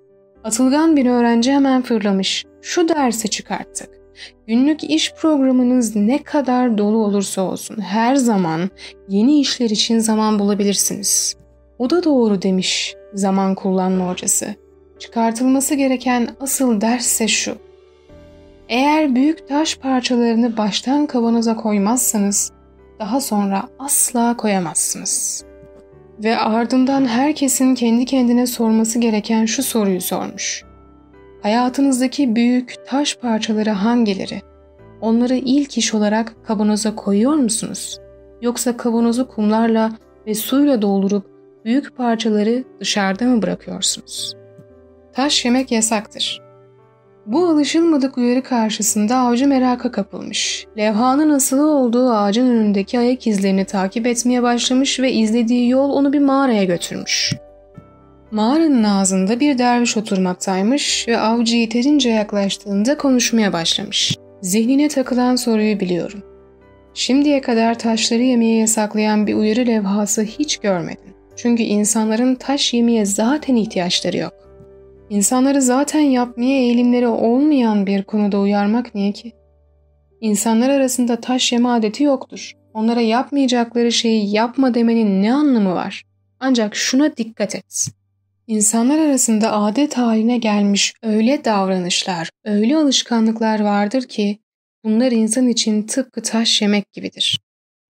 Atılgan bir öğrenci hemen fırlamış. Şu dersi çıkarttık. Günlük iş programınız ne kadar dolu olursa olsun her zaman yeni işler için zaman bulabilirsiniz. O da doğru demiş zaman kullanma hocası. Çıkartılması gereken asıl dersse şu. Eğer büyük taş parçalarını baştan kavanoza koymazsanız daha sonra asla koyamazsınız. Ve ardından herkesin kendi kendine sorması gereken şu soruyu sormuş. Hayatınızdaki büyük taş parçaları hangileri? Onları ilk iş olarak kavanoza koyuyor musunuz? Yoksa kavanozu kumlarla ve suyla doldurup büyük parçaları dışarıda mı bırakıyorsunuz? Taş yemek yasaktır. Bu alışılmadık uyarı karşısında avcı meraka kapılmış. Levhanın asılı olduğu ağacın önündeki ayak izlerini takip etmeye başlamış ve izlediği yol onu bir mağaraya götürmüş. Mağaranın ağzında bir derviş oturmaktaymış ve avcı yeterince yaklaştığında konuşmaya başlamış. Zihnine takılan soruyu biliyorum. Şimdiye kadar taşları yemeye yasaklayan bir uyarı levhası hiç görmedim. Çünkü insanların taş yemeye zaten ihtiyaçları yok. İnsanları zaten yapmaya eğilimleri olmayan bir konuda uyarmak niye ki? İnsanlar arasında taş yeme adeti yoktur. Onlara yapmayacakları şeyi yapma demenin ne anlamı var? Ancak şuna dikkat et. İnsanlar arasında adet haline gelmiş öyle davranışlar, öyle alışkanlıklar vardır ki bunlar insan için tıpkı taş yemek gibidir.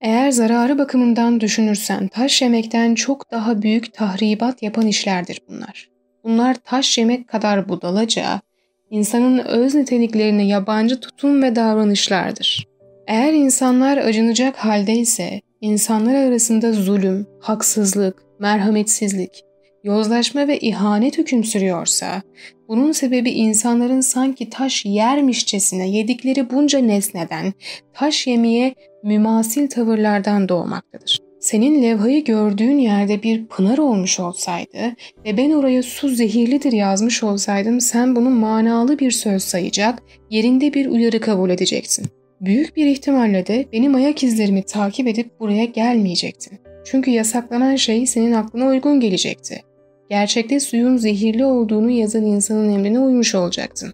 Eğer zararı bakımından düşünürsen taş yemekten çok daha büyük tahribat yapan işlerdir bunlar. Bunlar taş yemek kadar budalaca, insanın öz niteliklerine yabancı tutum ve davranışlardır. Eğer insanlar acınacak haldeyse, insanlar arasında zulüm, haksızlık, merhametsizlik, yozlaşma ve ihanet hüküm sürüyorsa, bunun sebebi insanların sanki taş yermişçesine yedikleri bunca nesneden, taş yemeye mümasil tavırlardan doğmaktadır. Senin levhayı gördüğün yerde bir pınar olmuş olsaydı ve ben oraya su zehirlidir yazmış olsaydım sen bunu manalı bir söz sayacak, yerinde bir uyarı kabul edeceksin. Büyük bir ihtimalle de benim ayak izlerimi takip edip buraya gelmeyecektin. Çünkü yasaklanan şey senin aklına uygun gelecekti. Gerçekte suyun zehirli olduğunu yazan insanın emrine uymuş olacaktın.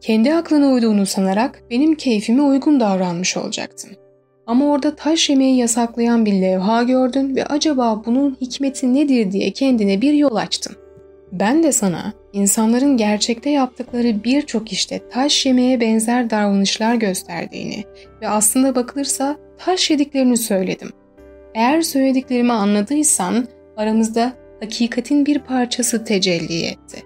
Kendi aklına uyduğunu sanarak benim keyfime uygun davranmış olacaktın. Ama orada taş yemeği yasaklayan bir levha gördün ve acaba bunun hikmeti nedir diye kendine bir yol açtın. Ben de sana insanların gerçekte yaptıkları birçok işte taş yemeye benzer davranışlar gösterdiğini ve aslında bakılırsa taş yediklerini söyledim. Eğer söylediklerimi anladıysan aramızda hakikatin bir parçası tecelli etti.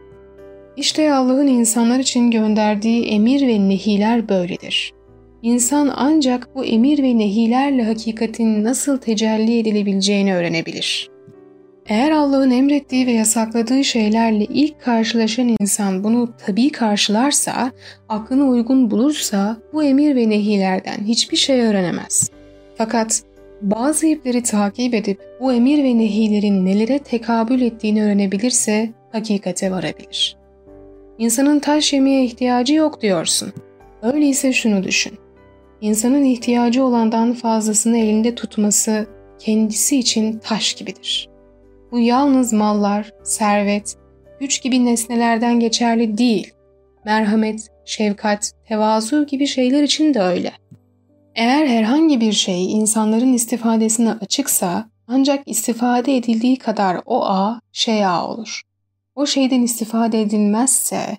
İşte Allah'ın insanlar için gönderdiği emir ve nehiler böyledir. İnsan ancak bu emir ve nehilerle hakikatin nasıl tecelli edilebileceğini öğrenebilir. Eğer Allah'ın emrettiği ve yasakladığı şeylerle ilk karşılaşan insan bunu tabii karşılarsa, aklına uygun bulursa bu emir ve nehilerden hiçbir şey öğrenemez. Fakat bazı ipleri takip edip bu emir ve nehilerin nelere tekabül ettiğini öğrenebilirse hakikate varabilir. İnsanın taş yemeye ihtiyacı yok diyorsun. Öyleyse şunu düşün. İnsanın ihtiyacı olandan fazlasını elinde tutması kendisi için taş gibidir. Bu yalnız mallar, servet, güç gibi nesnelerden geçerli değil. Merhamet, şefkat, tevazu gibi şeyler için de öyle. Eğer herhangi bir şey insanların istifadesine açıksa ancak istifade edildiği kadar o a şey a olur. O şeyden istifade edilmezse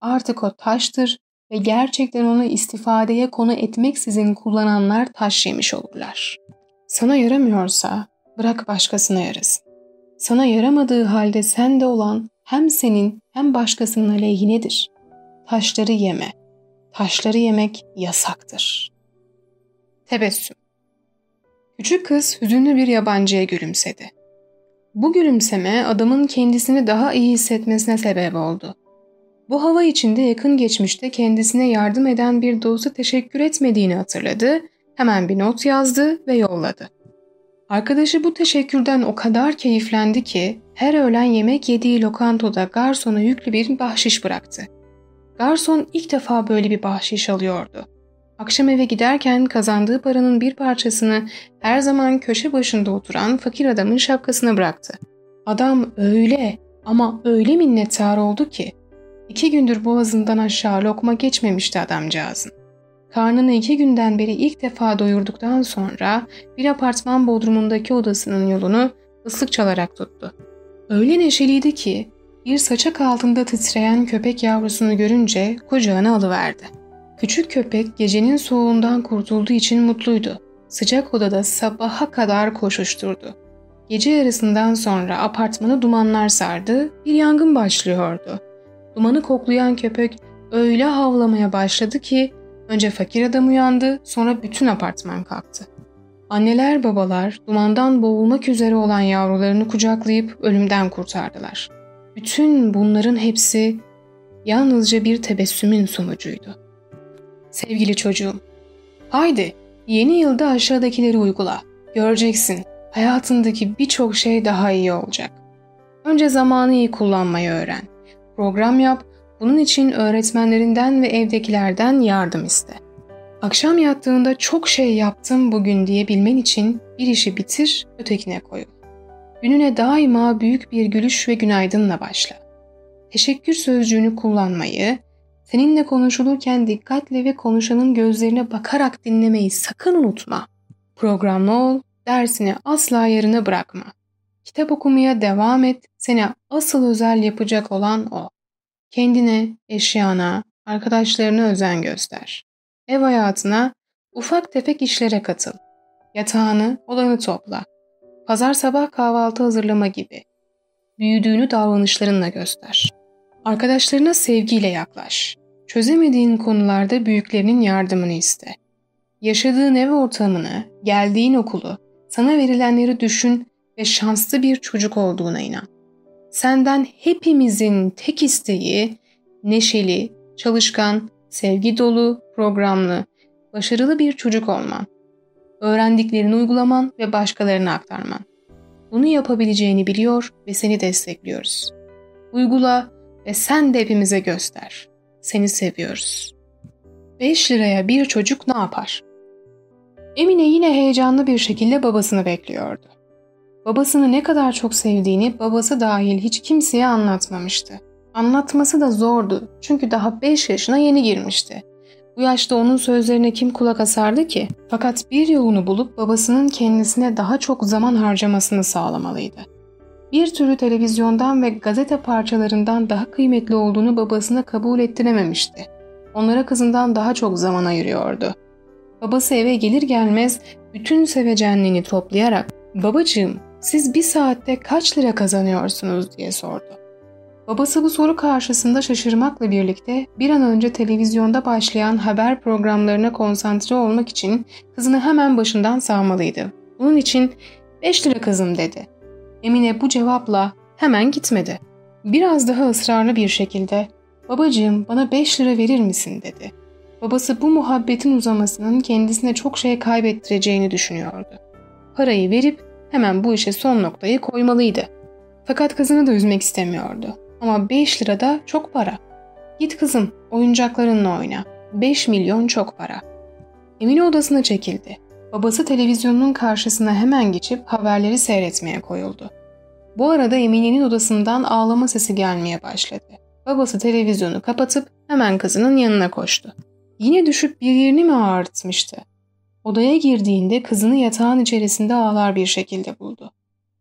artık o taştır ve gerçekten onu istifadeye konu etmeksizin kullananlar taş yemiş olurlar. Sana yaramıyorsa bırak başkasına yarasın. Sana yaramadığı halde sende olan hem senin hem başkasının aleyhinedir. Taşları yeme. Taşları yemek yasaktır. Tebessüm Küçük kız hüzünlü bir yabancıya gülümsedi. Bu gülümseme adamın kendisini daha iyi hissetmesine sebep oldu. Bu hava içinde yakın geçmişte kendisine yardım eden bir dostu teşekkür etmediğini hatırladı, hemen bir not yazdı ve yolladı. Arkadaşı bu teşekkürden o kadar keyiflendi ki her öğlen yemek yediği lokantoda garsona yüklü bir bahşiş bıraktı. Garson ilk defa böyle bir bahşiş alıyordu. Akşam eve giderken kazandığı paranın bir parçasını her zaman köşe başında oturan fakir adamın şapkasına bıraktı. Adam öyle ama öyle minnettar oldu ki iki gündür boğazından aşağı lokma geçmemişti adamcağızın. Karnını iki günden beri ilk defa doyurduktan sonra bir apartman bodrumundaki odasının yolunu ıslık çalarak tuttu. Öyle neşeliydi ki bir saçak altında titreyen köpek yavrusunu görünce kucağına alıverdi. Küçük köpek gecenin soğuğundan kurtulduğu için mutluydu. Sıcak odada sabaha kadar koşuşturdu. Gece yarısından sonra apartmanı dumanlar sardı, bir yangın başlıyordu. Dumanı koklayan köpek öyle havlamaya başladı ki önce fakir adam uyandı, sonra bütün apartman kalktı. Anneler babalar dumandan boğulmak üzere olan yavrularını kucaklayıp ölümden kurtardılar. Bütün bunların hepsi yalnızca bir tebessümün sonucuydu. Sevgili çocuğum, haydi yeni yılda aşağıdakileri uygula. Göreceksin, hayatındaki birçok şey daha iyi olacak. Önce zamanı iyi kullanmayı öğren. Program yap, bunun için öğretmenlerinden ve evdekilerden yardım iste. Akşam yattığında çok şey yaptım bugün diye bilmen için bir işi bitir, ötekine koyul. Gününe daima büyük bir gülüş ve günaydınla başla. Teşekkür sözcüğünü kullanmayı, Seninle konuşulurken dikkatle ve konuşanın gözlerine bakarak dinlemeyi sakın unutma. Programlı ol, dersini asla yarına bırakma. Kitap okumaya devam et, seni asıl özel yapacak olan o. Kendine, eşyana, arkadaşlarına özen göster. Ev hayatına, ufak tefek işlere katıl. Yatağını, odanı topla. Pazar sabah kahvaltı hazırlama gibi. Büyüdüğünü davranışlarınla göster. Arkadaşlarına sevgiyle yaklaş. Çözemediğin konularda büyüklerinin yardımını iste. Yaşadığın ev ortamını, geldiğin okulu, sana verilenleri düşün ve şanslı bir çocuk olduğuna inan. senden hepimizin tek isteği neşeli, çalışkan, sevgi dolu, programlı, başarılı bir çocuk olman. Öğrendiklerini uygulaman ve başkalarına aktarman. Bunu yapabileceğini biliyor ve seni destekliyoruz. Uygula ve sen de hepimize göster. Seni seviyoruz. 5 liraya bir çocuk ne yapar? Emine yine heyecanlı bir şekilde babasını bekliyordu. Babasını ne kadar çok sevdiğini babası dahil hiç kimseye anlatmamıştı. Anlatması da zordu çünkü daha 5 yaşına yeni girmişti. Bu yaşta onun sözlerine kim kulak asardı ki? Fakat bir yolunu bulup babasının kendisine daha çok zaman harcamasını sağlamalıydı. Bir türlü televizyondan ve gazete parçalarından daha kıymetli olduğunu babasına kabul ettirememişti. Onlara kızından daha çok zaman ayırıyordu. Babası eve gelir gelmez bütün sevecenliğini toplayarak ''Babacığım siz bir saatte kaç lira kazanıyorsunuz?'' diye sordu. Babası bu soru karşısında şaşırmakla birlikte bir an önce televizyonda başlayan haber programlarına konsantre olmak için kızını hemen başından sağmalıydı. Bunun için 5 lira kızım dedi. Emine bu cevapla hemen gitmedi. Biraz daha ısrarlı bir şekilde babacığım bana 5 lira verir misin dedi. Babası bu muhabbetin uzamasının kendisine çok şey kaybettireceğini düşünüyordu. Parayı verip hemen bu işe son noktayı koymalıydı. Fakat kızını da üzmek istemiyordu. Ama 5 lira da çok para. Git kızım, oyuncaklarınla oyna. 5 milyon çok para. Emine odasına çekildi. Babası televizyonun karşısına hemen geçip haberleri seyretmeye koyuldu. Bu arada Emine'nin odasından ağlama sesi gelmeye başladı. Babası televizyonu kapatıp hemen kızının yanına koştu. Yine düşüp bir yerini mi ağrıtmıştı? Odaya girdiğinde kızını yatağın içerisinde ağlar bir şekilde buldu.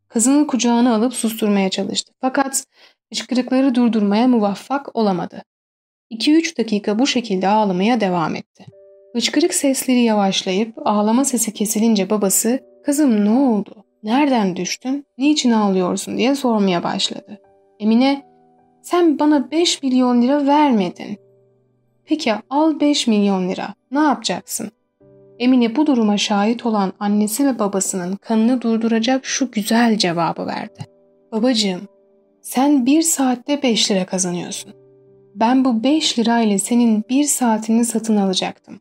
Kızını kucağına alıp susturmaya çalıştı. Fakat Hıçkırıkları durdurmaya muvaffak olamadı. 2-3 dakika bu şekilde ağlamaya devam etti. Hıçkırık sesleri yavaşlayıp ağlama sesi kesilince babası ''Kızım ne oldu? Nereden düştün? Niçin ağlıyorsun?'' diye sormaya başladı. Emine ''Sen bana 5 milyon lira vermedin. Peki al 5 milyon lira. Ne yapacaksın?'' Emine bu duruma şahit olan annesi ve babasının kanını durduracak şu güzel cevabı verdi. Babacığım, sen bir saatte 5 lira kazanıyorsun. Ben bu 5 lirayla senin bir saatini satın alacaktım.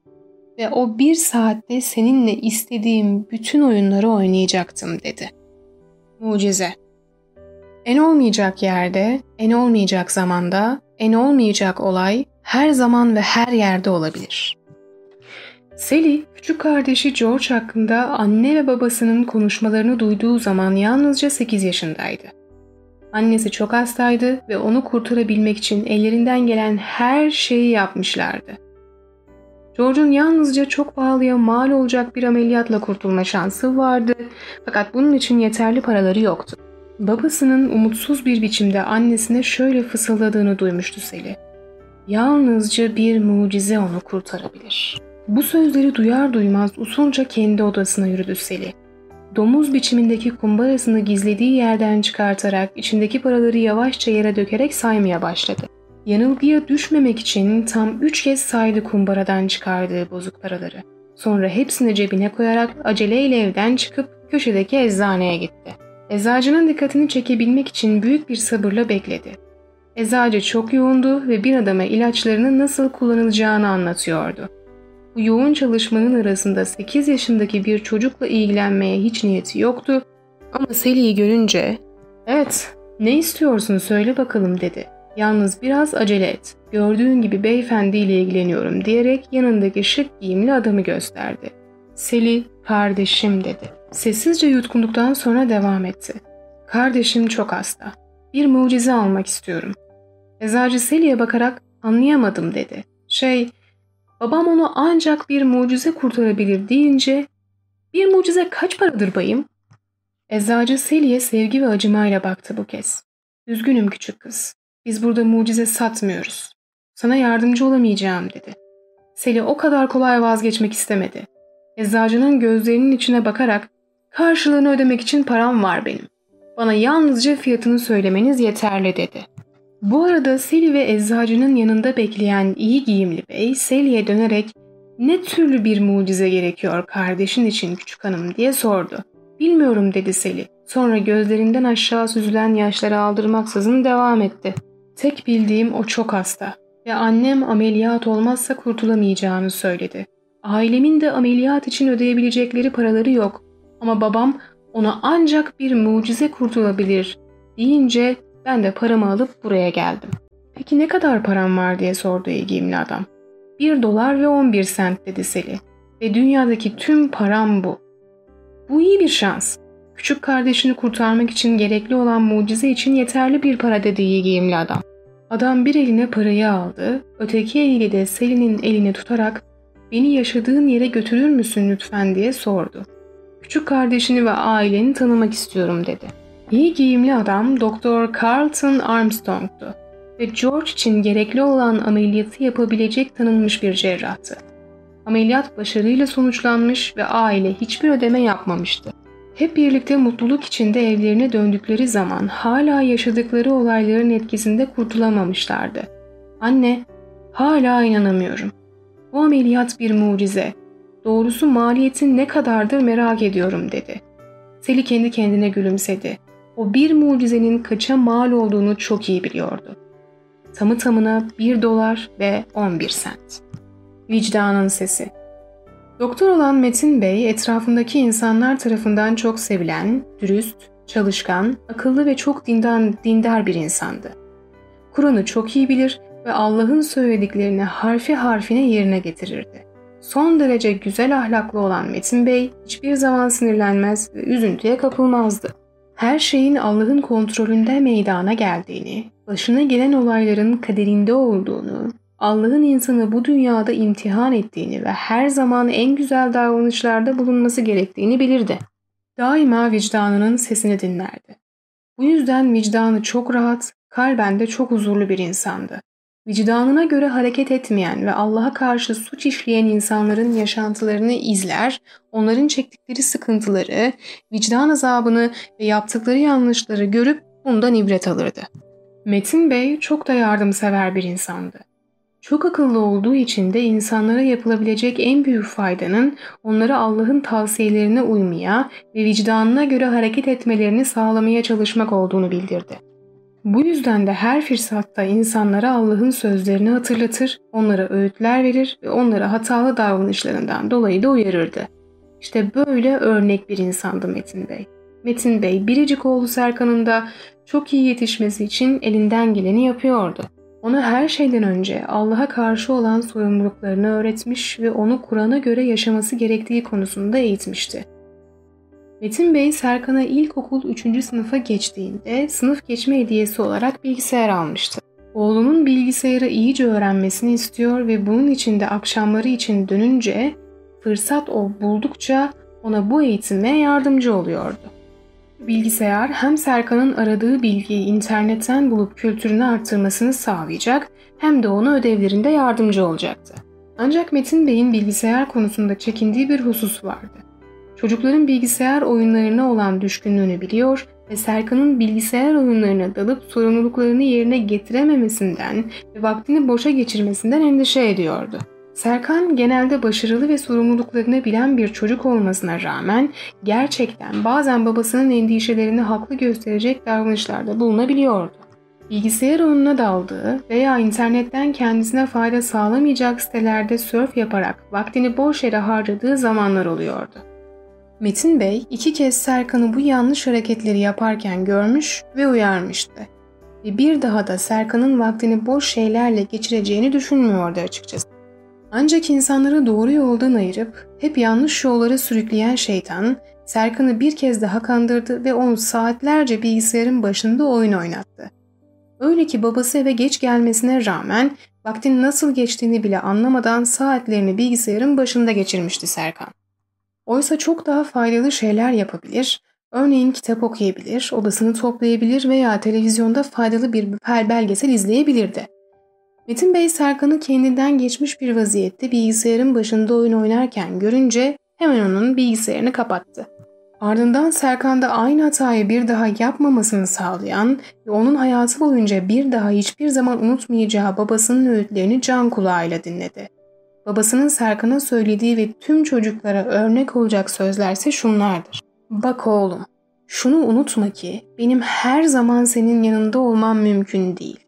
Ve o bir saatte seninle istediğim bütün oyunları oynayacaktım dedi. Mucize. En olmayacak yerde, en olmayacak zamanda, en olmayacak olay her zaman ve her yerde olabilir. Sally, küçük kardeşi George hakkında anne ve babasının konuşmalarını duyduğu zaman yalnızca 8 yaşındaydı. Annesi çok hastaydı ve onu kurtarabilmek için ellerinden gelen her şeyi yapmışlardı. George'un yalnızca çok pahalıya mal olacak bir ameliyatla kurtulma şansı vardı fakat bunun için yeterli paraları yoktu. Babasının umutsuz bir biçimde annesine şöyle fısıldadığını duymuştu Sally. Yalnızca bir mucize onu kurtarabilir. Bu sözleri duyar duymaz usulca kendi odasına yürüdü Sally domuz biçimindeki kumbarasını gizlediği yerden çıkartarak içindeki paraları yavaşça yere dökerek saymaya başladı. Yanılgıya düşmemek için tam üç kez saydı kumbaradan çıkardığı bozuk paraları. Sonra hepsini cebine koyarak aceleyle evden çıkıp köşedeki eczaneye gitti. Eczacının dikkatini çekebilmek için büyük bir sabırla bekledi. Eczacı çok yoğundu ve bir adama ilaçlarının nasıl kullanılacağını anlatıyordu. Bu yoğun çalışmanın arasında 8 yaşındaki bir çocukla ilgilenmeye hiç niyeti yoktu ama Sally'i görünce ''Evet, ne istiyorsun söyle bakalım'' dedi. Yalnız biraz acele et. Gördüğün gibi beyefendiyle ilgileniyorum diyerek yanındaki şık giyimli adamı gösterdi. Sally, kardeşim dedi. Sessizce yutkunduktan sonra devam etti. Kardeşim çok hasta. Bir mucize almak istiyorum. Eczacı Sally'e bakarak anlayamadım dedi. Şey, Babam onu ancak bir mucize kurtarabilir deyince bir mucize kaç paradır bayım? Eczacı Seli'ye sevgi ve acımayla baktı bu kez. Üzgünüm küçük kız. Biz burada mucize satmıyoruz. Sana yardımcı olamayacağım dedi. Seli o kadar kolay vazgeçmek istemedi. Eczacının gözlerinin içine bakarak karşılığını ödemek için param var benim. Bana yalnızca fiyatını söylemeniz yeterli dedi. Bu arada Sally ve eczacının yanında bekleyen iyi giyimli bey Sally'e dönerek ne türlü bir mucize gerekiyor kardeşin için küçük hanım diye sordu. Bilmiyorum dedi Sally. Sonra gözlerinden aşağı süzülen yaşları aldırmaksızın devam etti. Tek bildiğim o çok hasta ve annem ameliyat olmazsa kurtulamayacağını söyledi. Ailemin de ameliyat için ödeyebilecekleri paraları yok. Ama babam ona ancak bir mucize kurtulabilir deyince ben de paramı alıp buraya geldim. Peki ne kadar param var diye sordu ilgimli adam. Bir dolar ve on bir sent dedi Seli. Ve dünyadaki tüm param bu. Bu iyi bir şans. Küçük kardeşini kurtarmak için gerekli olan mucize için yeterli bir para dedi iyi adam. Adam bir eline parayı aldı, öteki eliyle de Selin'in elini tutarak ''Beni yaşadığın yere götürür müsün lütfen?'' diye sordu. ''Küçük kardeşini ve aileni tanımak istiyorum.'' dedi. İyi giyimli adam Doktor Carlton Armstrong'tu ve George için gerekli olan ameliyatı yapabilecek tanınmış bir cerrahtı. Ameliyat başarıyla sonuçlanmış ve aile hiçbir ödeme yapmamıştı. Hep birlikte mutluluk içinde evlerine döndükleri zaman hala yaşadıkları olayların etkisinde kurtulamamışlardı. Anne, hala inanamıyorum. Bu ameliyat bir mucize. Doğrusu maliyetin ne kadardır merak ediyorum dedi. Seli kendi kendine gülümsedi. O bir mucizenin kaça mal olduğunu çok iyi biliyordu. Tamı tamına 1 dolar ve 11 sent. Vicdanın sesi. Doktor olan Metin Bey etrafındaki insanlar tarafından çok sevilen, dürüst, çalışkan, akıllı ve çok dindan, dindar bir insandı. Kur'an'ı çok iyi bilir ve Allah'ın söylediklerini harfi harfine yerine getirirdi. Son derece güzel ahlaklı olan Metin Bey hiçbir zaman sinirlenmez ve üzüntüye kapılmazdı. Her şeyin Allah'ın kontrolünde meydana geldiğini, başına gelen olayların kaderinde olduğunu, Allah'ın insanı bu dünyada imtihan ettiğini ve her zaman en güzel davranışlarda bulunması gerektiğini bilirdi. Daima vicdanının sesini dinlerdi. Bu yüzden vicdanı çok rahat, kalben de çok huzurlu bir insandı. Vicdanına göre hareket etmeyen ve Allah'a karşı suç işleyen insanların yaşantılarını izler, onların çektikleri sıkıntıları, vicdan azabını ve yaptıkları yanlışları görüp bundan ibret alırdı. Metin Bey çok da yardımsever bir insandı. Çok akıllı olduğu için de insanlara yapılabilecek en büyük faydanın onlara Allah'ın tavsiyelerine uymaya ve vicdanına göre hareket etmelerini sağlamaya çalışmak olduğunu bildirdi. Bu yüzden de her fırsatta insanlara Allah'ın sözlerini hatırlatır, onlara öğütler verir ve onları hatalı davranışlarından dolayı da uyarırdı. İşte böyle örnek bir insandı Metin Bey. Metin Bey biricik oğlu Serkan'ın da çok iyi yetişmesi için elinden geleni yapıyordu. Ona her şeyden önce Allah'a karşı olan sorumluluklarını öğretmiş ve onu Kur'an'a göre yaşaması gerektiği konusunda eğitmişti. Metin Bey Serkan'a ilkokul 3. sınıfa geçtiğinde sınıf geçme hediyesi olarak bilgisayar almıştı. Oğlunun bilgisayarı iyice öğrenmesini istiyor ve bunun için de akşamları için dönünce fırsat o buldukça ona bu eğitime yardımcı oluyordu. Bilgisayar hem Serkan'ın aradığı bilgiyi internetten bulup kültürünü arttırmasını sağlayacak hem de ona ödevlerinde yardımcı olacaktı. Ancak Metin Bey'in bilgisayar konusunda çekindiği bir husus vardı. Çocukların bilgisayar oyunlarına olan düşkünlüğünü biliyor ve Serkan'ın bilgisayar oyunlarına dalıp sorumluluklarını yerine getirememesinden ve vaktini boşa geçirmesinden endişe ediyordu. Serkan genelde başarılı ve sorumluluklarını bilen bir çocuk olmasına rağmen gerçekten bazen babasının endişelerini haklı gösterecek davranışlarda bulunabiliyordu. Bilgisayar oyununa daldığı veya internetten kendisine fayda sağlamayacak sitelerde surf yaparak vaktini boş yere harcadığı zamanlar oluyordu. Metin Bey iki kez Serkan'ı bu yanlış hareketleri yaparken görmüş ve uyarmıştı. Ve bir daha da Serkan'ın vaktini boş şeylerle geçireceğini düşünmüyordu açıkçası. Ancak insanları doğru yoldan ayırıp hep yanlış yollara sürükleyen şeytan Serkan'ı bir kez daha kandırdı ve onu saatlerce bilgisayarın başında oyun oynattı. Öyle ki babası eve geç gelmesine rağmen vaktin nasıl geçtiğini bile anlamadan saatlerini bilgisayarın başında geçirmişti Serkan. Oysa çok daha faydalı şeyler yapabilir, örneğin kitap okuyabilir, odasını toplayabilir veya televizyonda faydalı bir belgesel izleyebilirdi. Metin Bey Serkan'ı kendinden geçmiş bir vaziyette bilgisayarın başında oyun oynarken görünce hemen onun bilgisayarını kapattı. Ardından Serkan'da aynı hatayı bir daha yapmamasını sağlayan ve onun hayatı boyunca bir daha hiçbir zaman unutmayacağı babasının öğütlerini can kulağıyla dinledi. Babasının Serkan'a söylediği ve tüm çocuklara örnek olacak sözlerse şunlardır. Bak oğlum, Şunu unutma ki benim her zaman senin yanında olmam mümkün değil.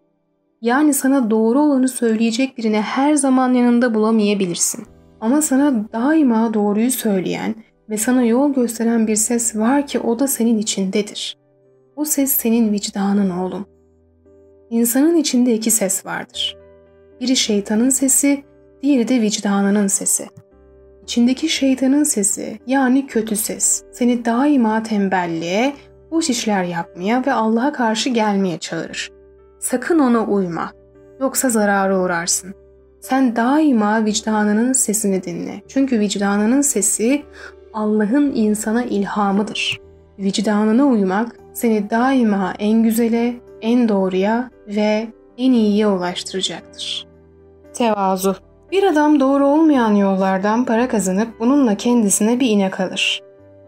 Yani sana doğru olanı söyleyecek birini her zaman yanında bulamayabilirsin. Ama sana daima doğruyu söyleyen ve sana yol gösteren bir ses var ki o da senin içindedir. O ses senin vicdanın oğlum. İnsanın içinde iki ses vardır. Biri şeytanın sesi, diğeri de vicdanının sesi. İçindeki şeytanın sesi yani kötü ses seni daima tembelliğe, boş işler yapmaya ve Allah'a karşı gelmeye çağırır. Sakın ona uyma. Yoksa zarara uğrarsın. Sen daima vicdanının sesini dinle. Çünkü vicdanının sesi Allah'ın insana ilhamıdır. Vicdanına uymak seni daima en güzele, en doğruya ve en iyiye ulaştıracaktır. Tevazu Bir adam doğru olmayan yollardan para kazanıp bununla kendisine bir inek alır.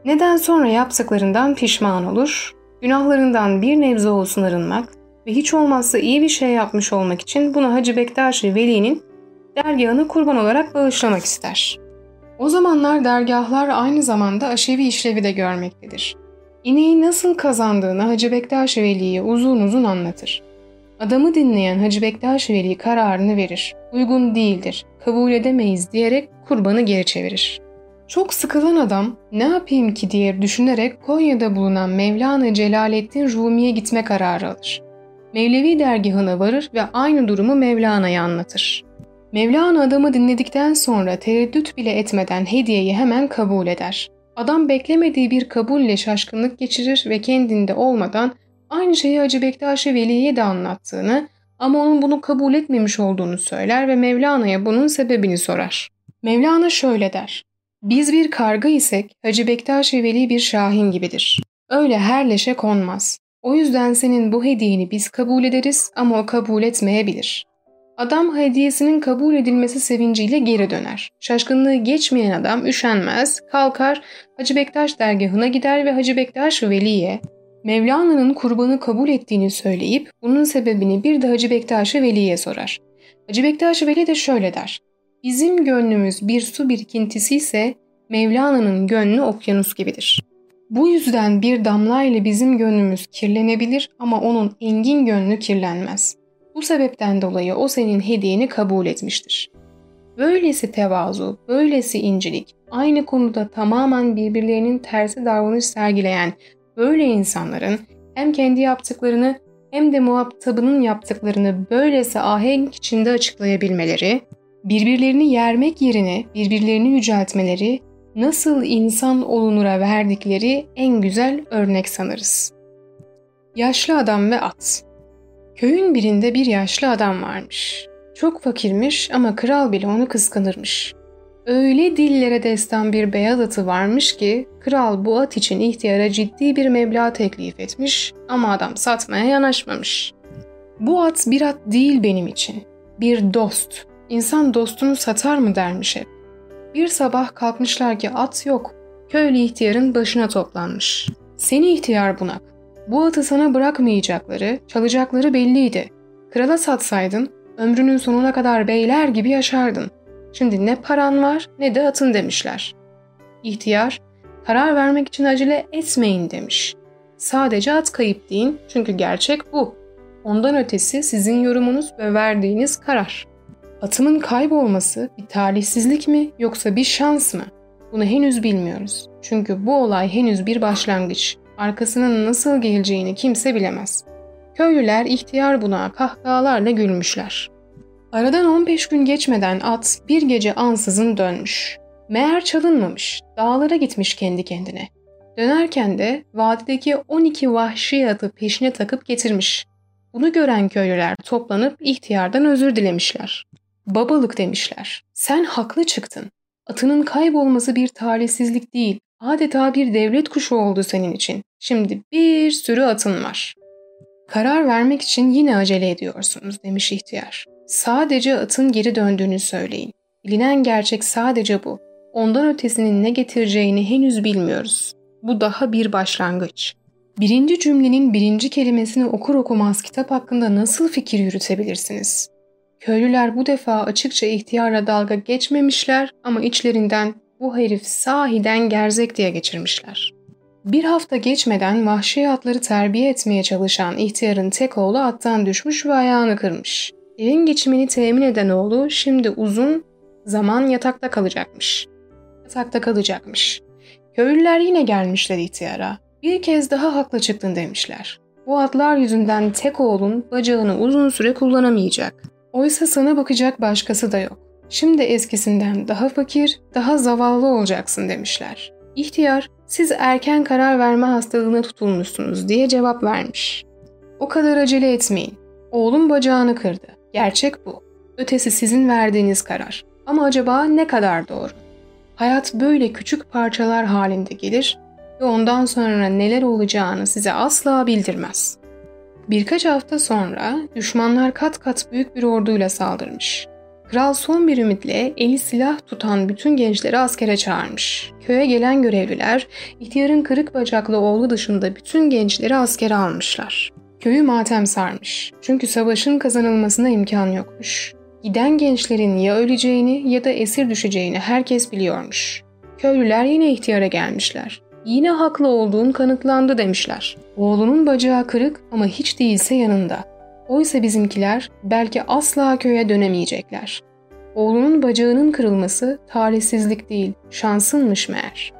Neden sonra yaptıklarından pişman olur, günahlarından bir nebze olsun arınmak ve hiç olmazsa iyi bir şey yapmış olmak için bunu Hacı Bektaşi Veli'nin dergahını kurban olarak bağışlamak ister. O zamanlar dergahlar aynı zamanda aşevi işlevi de görmektedir. İneği nasıl kazandığını Hacı Bektaş Veli'ye uzun uzun anlatır. Adamı dinleyen Hacı Bektaş Veli kararını verir. Uygun değildir, kabul edemeyiz diyerek kurbanı geri çevirir. Çok sıkılan adam ne yapayım ki diye düşünerek Konya'da bulunan Mevlana Celaleddin Rumi'ye gitme kararı alır. Mevlevi dergahına varır ve aynı durumu Mevlana'ya anlatır. Mevlana adamı dinledikten sonra tereddüt bile etmeden hediyeyi hemen kabul eder. Adam beklemediği bir kabulle şaşkınlık geçirir ve kendinde olmadan aynı şeyi Hacı Bektaşi Veli'ye de anlattığını ama onun bunu kabul etmemiş olduğunu söyler ve Mevlana'ya bunun sebebini sorar. Mevlana şöyle der. Biz bir karga isek Hacı Bektaşi Veli bir şahin gibidir. Öyle her leşe konmaz. O yüzden senin bu hediyeni biz kabul ederiz ama o kabul etmeyebilir. Adam hediyesinin kabul edilmesi sevinciyle geri döner. Şaşkınlığı geçmeyen adam üşenmez, kalkar Hacı Bektaş dergahına gider ve Hacı Bektaş Veli'ye Mevlana'nın kurbanı kabul ettiğini söyleyip bunun sebebini bir de Hacı Bektaş Veli'ye sorar. Hacı Bektaş Veli de şöyle der. Bizim gönlümüz bir su birikintisi ise Mevlana'nın gönlü okyanus gibidir. Bu yüzden bir damla ile bizim gönlümüz kirlenebilir ama onun engin gönlü kirlenmez. Bu sebepten dolayı o senin hediyeni kabul etmiştir. Böylesi tevazu, böylesi incelik, aynı konuda tamamen birbirlerinin tersi davranış sergileyen böyle insanların hem kendi yaptıklarını hem de muhatabının yaptıklarını böylesi ahenk içinde açıklayabilmeleri, birbirlerini yermek yerine birbirlerini yüceltmeleri, nasıl insan olunura verdikleri en güzel örnek sanırız. Yaşlı adam ve at Köyün birinde bir yaşlı adam varmış. Çok fakirmiş ama kral bile onu kıskanırmış. Öyle dillere destan bir beyaz atı varmış ki kral bu at için ihtiyara ciddi bir meblağ teklif etmiş ama adam satmaya yanaşmamış. Bu at bir at değil benim için. Bir dost. İnsan dostunu satar mı dermiş hep. Bir sabah kalkmışlar ki at yok. Köylü ihtiyarın başına toplanmış. Seni ihtiyar bunak. Bu atı sana bırakmayacakları, çalacakları belliydi. Krala satsaydın, ömrünün sonuna kadar beyler gibi yaşardın. Şimdi ne paran var ne de atın demişler. İhtiyar, karar vermek için acele etmeyin demiş. Sadece at kayıp deyin çünkü gerçek bu. Ondan ötesi sizin yorumunuz ve verdiğiniz karar. Atımın kaybolması bir talihsizlik mi yoksa bir şans mı? Bunu henüz bilmiyoruz. Çünkü bu olay henüz bir başlangıç arkasının nasıl geleceğini kimse bilemez. Köylüler ihtiyar buna kahkahalarla gülmüşler. Aradan 15 gün geçmeden at bir gece ansızın dönmüş. Meğer çalınmamış, dağlara gitmiş kendi kendine. Dönerken de vadideki 12 vahşi atı peşine takıp getirmiş. Bunu gören köylüler toplanıp ihtiyardan özür dilemişler. Babalık demişler. Sen haklı çıktın. Atının kaybolması bir talihsizlik değil, adeta bir devlet kuşu oldu senin için. Şimdi bir sürü atın var. Karar vermek için yine acele ediyorsunuz demiş ihtiyar. Sadece atın geri döndüğünü söyleyin. Bilinen gerçek sadece bu. Ondan ötesinin ne getireceğini henüz bilmiyoruz. Bu daha bir başlangıç. Birinci cümlenin birinci kelimesini okur okumaz kitap hakkında nasıl fikir yürütebilirsiniz? Köylüler bu defa açıkça ihtiyarla dalga geçmemişler ama içlerinden bu herif sahiden gerzek diye geçirmişler. Bir hafta geçmeden vahşi atları terbiye etmeye çalışan ihtiyarın tek oğlu attan düşmüş ve ayağını kırmış. Evin geçimini temin eden oğlu şimdi uzun zaman yatakta kalacakmış. Yatakta kalacakmış. Köylüler yine gelmişler ihtiyara. Bir kez daha haklı çıktın demişler. Bu atlar yüzünden tek oğlun bacağını uzun süre kullanamayacak. Oysa sana bakacak başkası da yok. Şimdi eskisinden daha fakir, daha zavallı olacaksın demişler. İhtiyar, siz erken karar verme hastalığına tutulmuşsunuz diye cevap vermiş. O kadar acele etmeyin. Oğlum bacağını kırdı. Gerçek bu. Ötesi sizin verdiğiniz karar. Ama acaba ne kadar doğru? Hayat böyle küçük parçalar halinde gelir ve ondan sonra neler olacağını size asla bildirmez. Birkaç hafta sonra düşmanlar kat kat büyük bir orduyla saldırmış. Kral son bir ümitle eli silah tutan bütün gençleri askere çağırmış. Köye gelen görevliler ihtiyarın kırık bacaklı oğlu dışında bütün gençleri askere almışlar. Köyü matem sarmış. Çünkü savaşın kazanılmasına imkan yokmuş. Giden gençlerin ya öleceğini ya da esir düşeceğini herkes biliyormuş. Köylüler yine ihtiyara gelmişler. Yine haklı olduğun kanıtlandı demişler. Oğlunun bacağı kırık ama hiç değilse yanında. Oysa bizimkiler belki asla köye dönemeyecekler. Oğlunun bacağının kırılması talihsizlik değil, şansınmış meğer.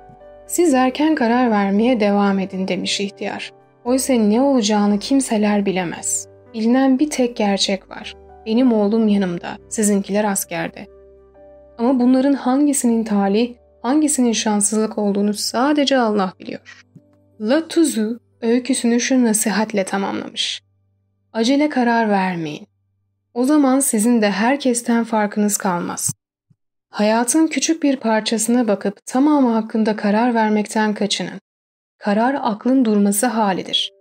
Siz erken karar vermeye devam edin demiş ihtiyar. Oysa ne olacağını kimseler bilemez. Bilinen bir tek gerçek var. Benim oğlum yanımda, sizinkiler askerde. Ama bunların hangisinin talih, hangisinin şanssızlık olduğunu sadece Allah biliyor. La Tuzu öyküsünü şu nasihatle tamamlamış. Acele karar vermeyin. O zaman sizin de herkesten farkınız kalmaz. Hayatın küçük bir parçasına bakıp tamamı hakkında karar vermekten kaçının. Karar aklın durması halidir.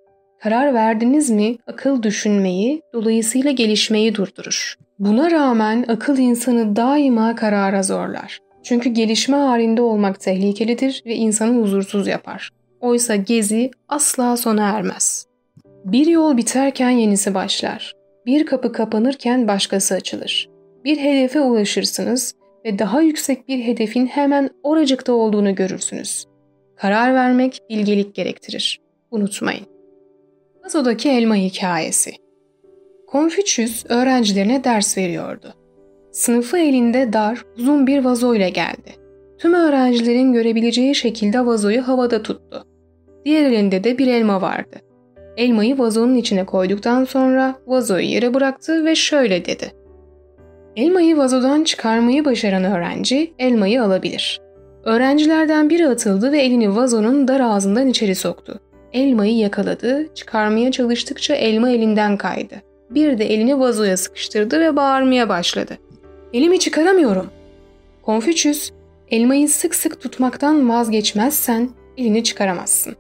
Karar verdiniz mi akıl düşünmeyi, dolayısıyla gelişmeyi durdurur. Buna rağmen akıl insanı daima karara zorlar. Çünkü gelişme halinde olmak tehlikelidir ve insanı huzursuz yapar. Oysa gezi asla sona ermez. Bir yol biterken yenisi başlar. Bir kapı kapanırken başkası açılır. Bir hedefe ulaşırsınız ve daha yüksek bir hedefin hemen oracıkta olduğunu görürsünüz. Karar vermek bilgelik gerektirir. Unutmayın. Vazo'daki elma hikayesi. Konfüçyüs öğrencilerine ders veriyordu. Sınıfı elinde dar, uzun bir vazo ile geldi. Tüm öğrencilerin görebileceği şekilde vazoyu havada tuttu. Diğer elinde de bir elma vardı. Elmayı vazonun içine koyduktan sonra vazoyu yere bıraktı ve şöyle dedi. Elmayı vazodan çıkarmayı başaran öğrenci elmayı alabilir. Öğrencilerden biri atıldı ve elini vazonun dar ağzından içeri soktu. Elmayı yakaladı, çıkarmaya çalıştıkça elma elinden kaydı. Bir de elini vazoya sıkıştırdı ve bağırmaya başladı. Elimi çıkaramıyorum. Konfüçyüs, elmayı sık sık tutmaktan vazgeçmezsen elini çıkaramazsın.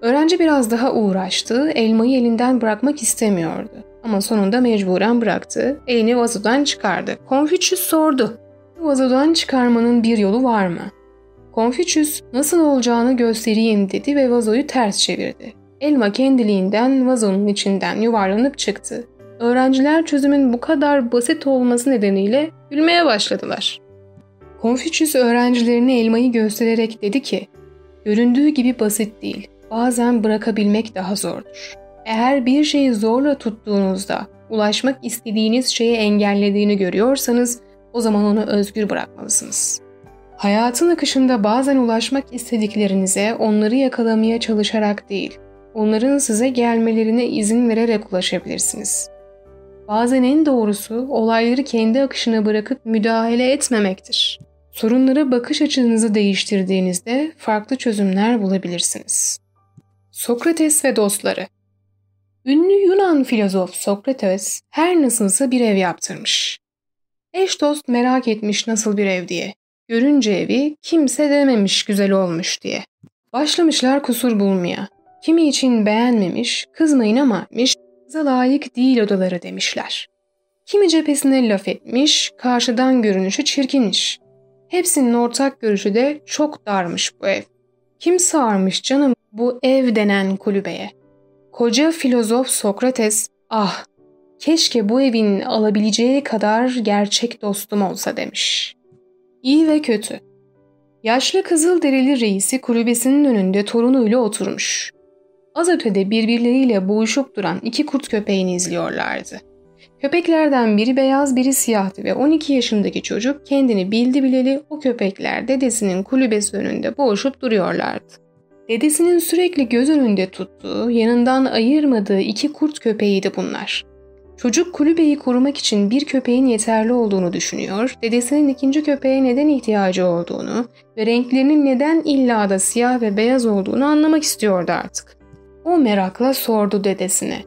Öğrenci biraz daha uğraştı, elmayı elinden bırakmak istemiyordu. Ama sonunda mecburen bıraktı, elini vazodan çıkardı. Konfüçyüs sordu. Vazodan çıkarmanın bir yolu var mı? Konfüçyüs nasıl olacağını göstereyim dedi ve vazoyu ters çevirdi. Elma kendiliğinden vazonun içinden yuvarlanıp çıktı. Öğrenciler çözümün bu kadar basit olması nedeniyle gülmeye başladılar. Konfüçyüs öğrencilerine elmayı göstererek dedi ki, göründüğü gibi basit değil, bazen bırakabilmek daha zordur. Eğer bir şeyi zorla tuttuğunuzda ulaşmak istediğiniz şeyi engellediğini görüyorsanız o zaman onu özgür bırakmalısınız. Hayatın akışında bazen ulaşmak istediklerinize onları yakalamaya çalışarak değil, onların size gelmelerine izin vererek ulaşabilirsiniz. Bazen en doğrusu olayları kendi akışına bırakıp müdahale etmemektir. Sorunlara bakış açınızı değiştirdiğinizde farklı çözümler bulabilirsiniz. Sokrates ve dostları Ünlü Yunan filozof Sokrates her nasılsa bir ev yaptırmış. Eş dost merak etmiş nasıl bir ev diye. Görünce evi kimse dememiş güzel olmuş diye. Başlamışlar kusur bulmaya. Kimi için beğenmemiş, kızmayın ama etmiş, kıza layık değil odaları demişler. Kimi cephesine laf etmiş, karşıdan görünüşü çirkinmiş. Hepsinin ortak görüşü de çok darmış bu ev. Kim sağırmış canım bu ev denen kulübeye? Koca filozof Sokrates, ah keşke bu evin alabileceği kadar gerçek dostum olsa demiş. İyi ve kötü. Yaşlı kızıl derili reisi kulübesinin önünde torunuyla oturmuş. Az ötede birbirleriyle boğuşup duran iki kurt köpeğini izliyorlardı. Köpeklerden biri beyaz biri siyahtı ve 12 yaşındaki çocuk kendini bildi bileli o köpekler dedesinin kulübesi önünde boğuşup duruyorlardı. Dedesinin sürekli göz önünde tuttuğu, yanından ayırmadığı iki kurt köpeğiydi bunlar. Çocuk kulübeyi korumak için bir köpeğin yeterli olduğunu düşünüyor, dedesinin ikinci köpeğe neden ihtiyacı olduğunu ve renklerinin neden illa da siyah ve beyaz olduğunu anlamak istiyordu artık. O merakla sordu dedesine.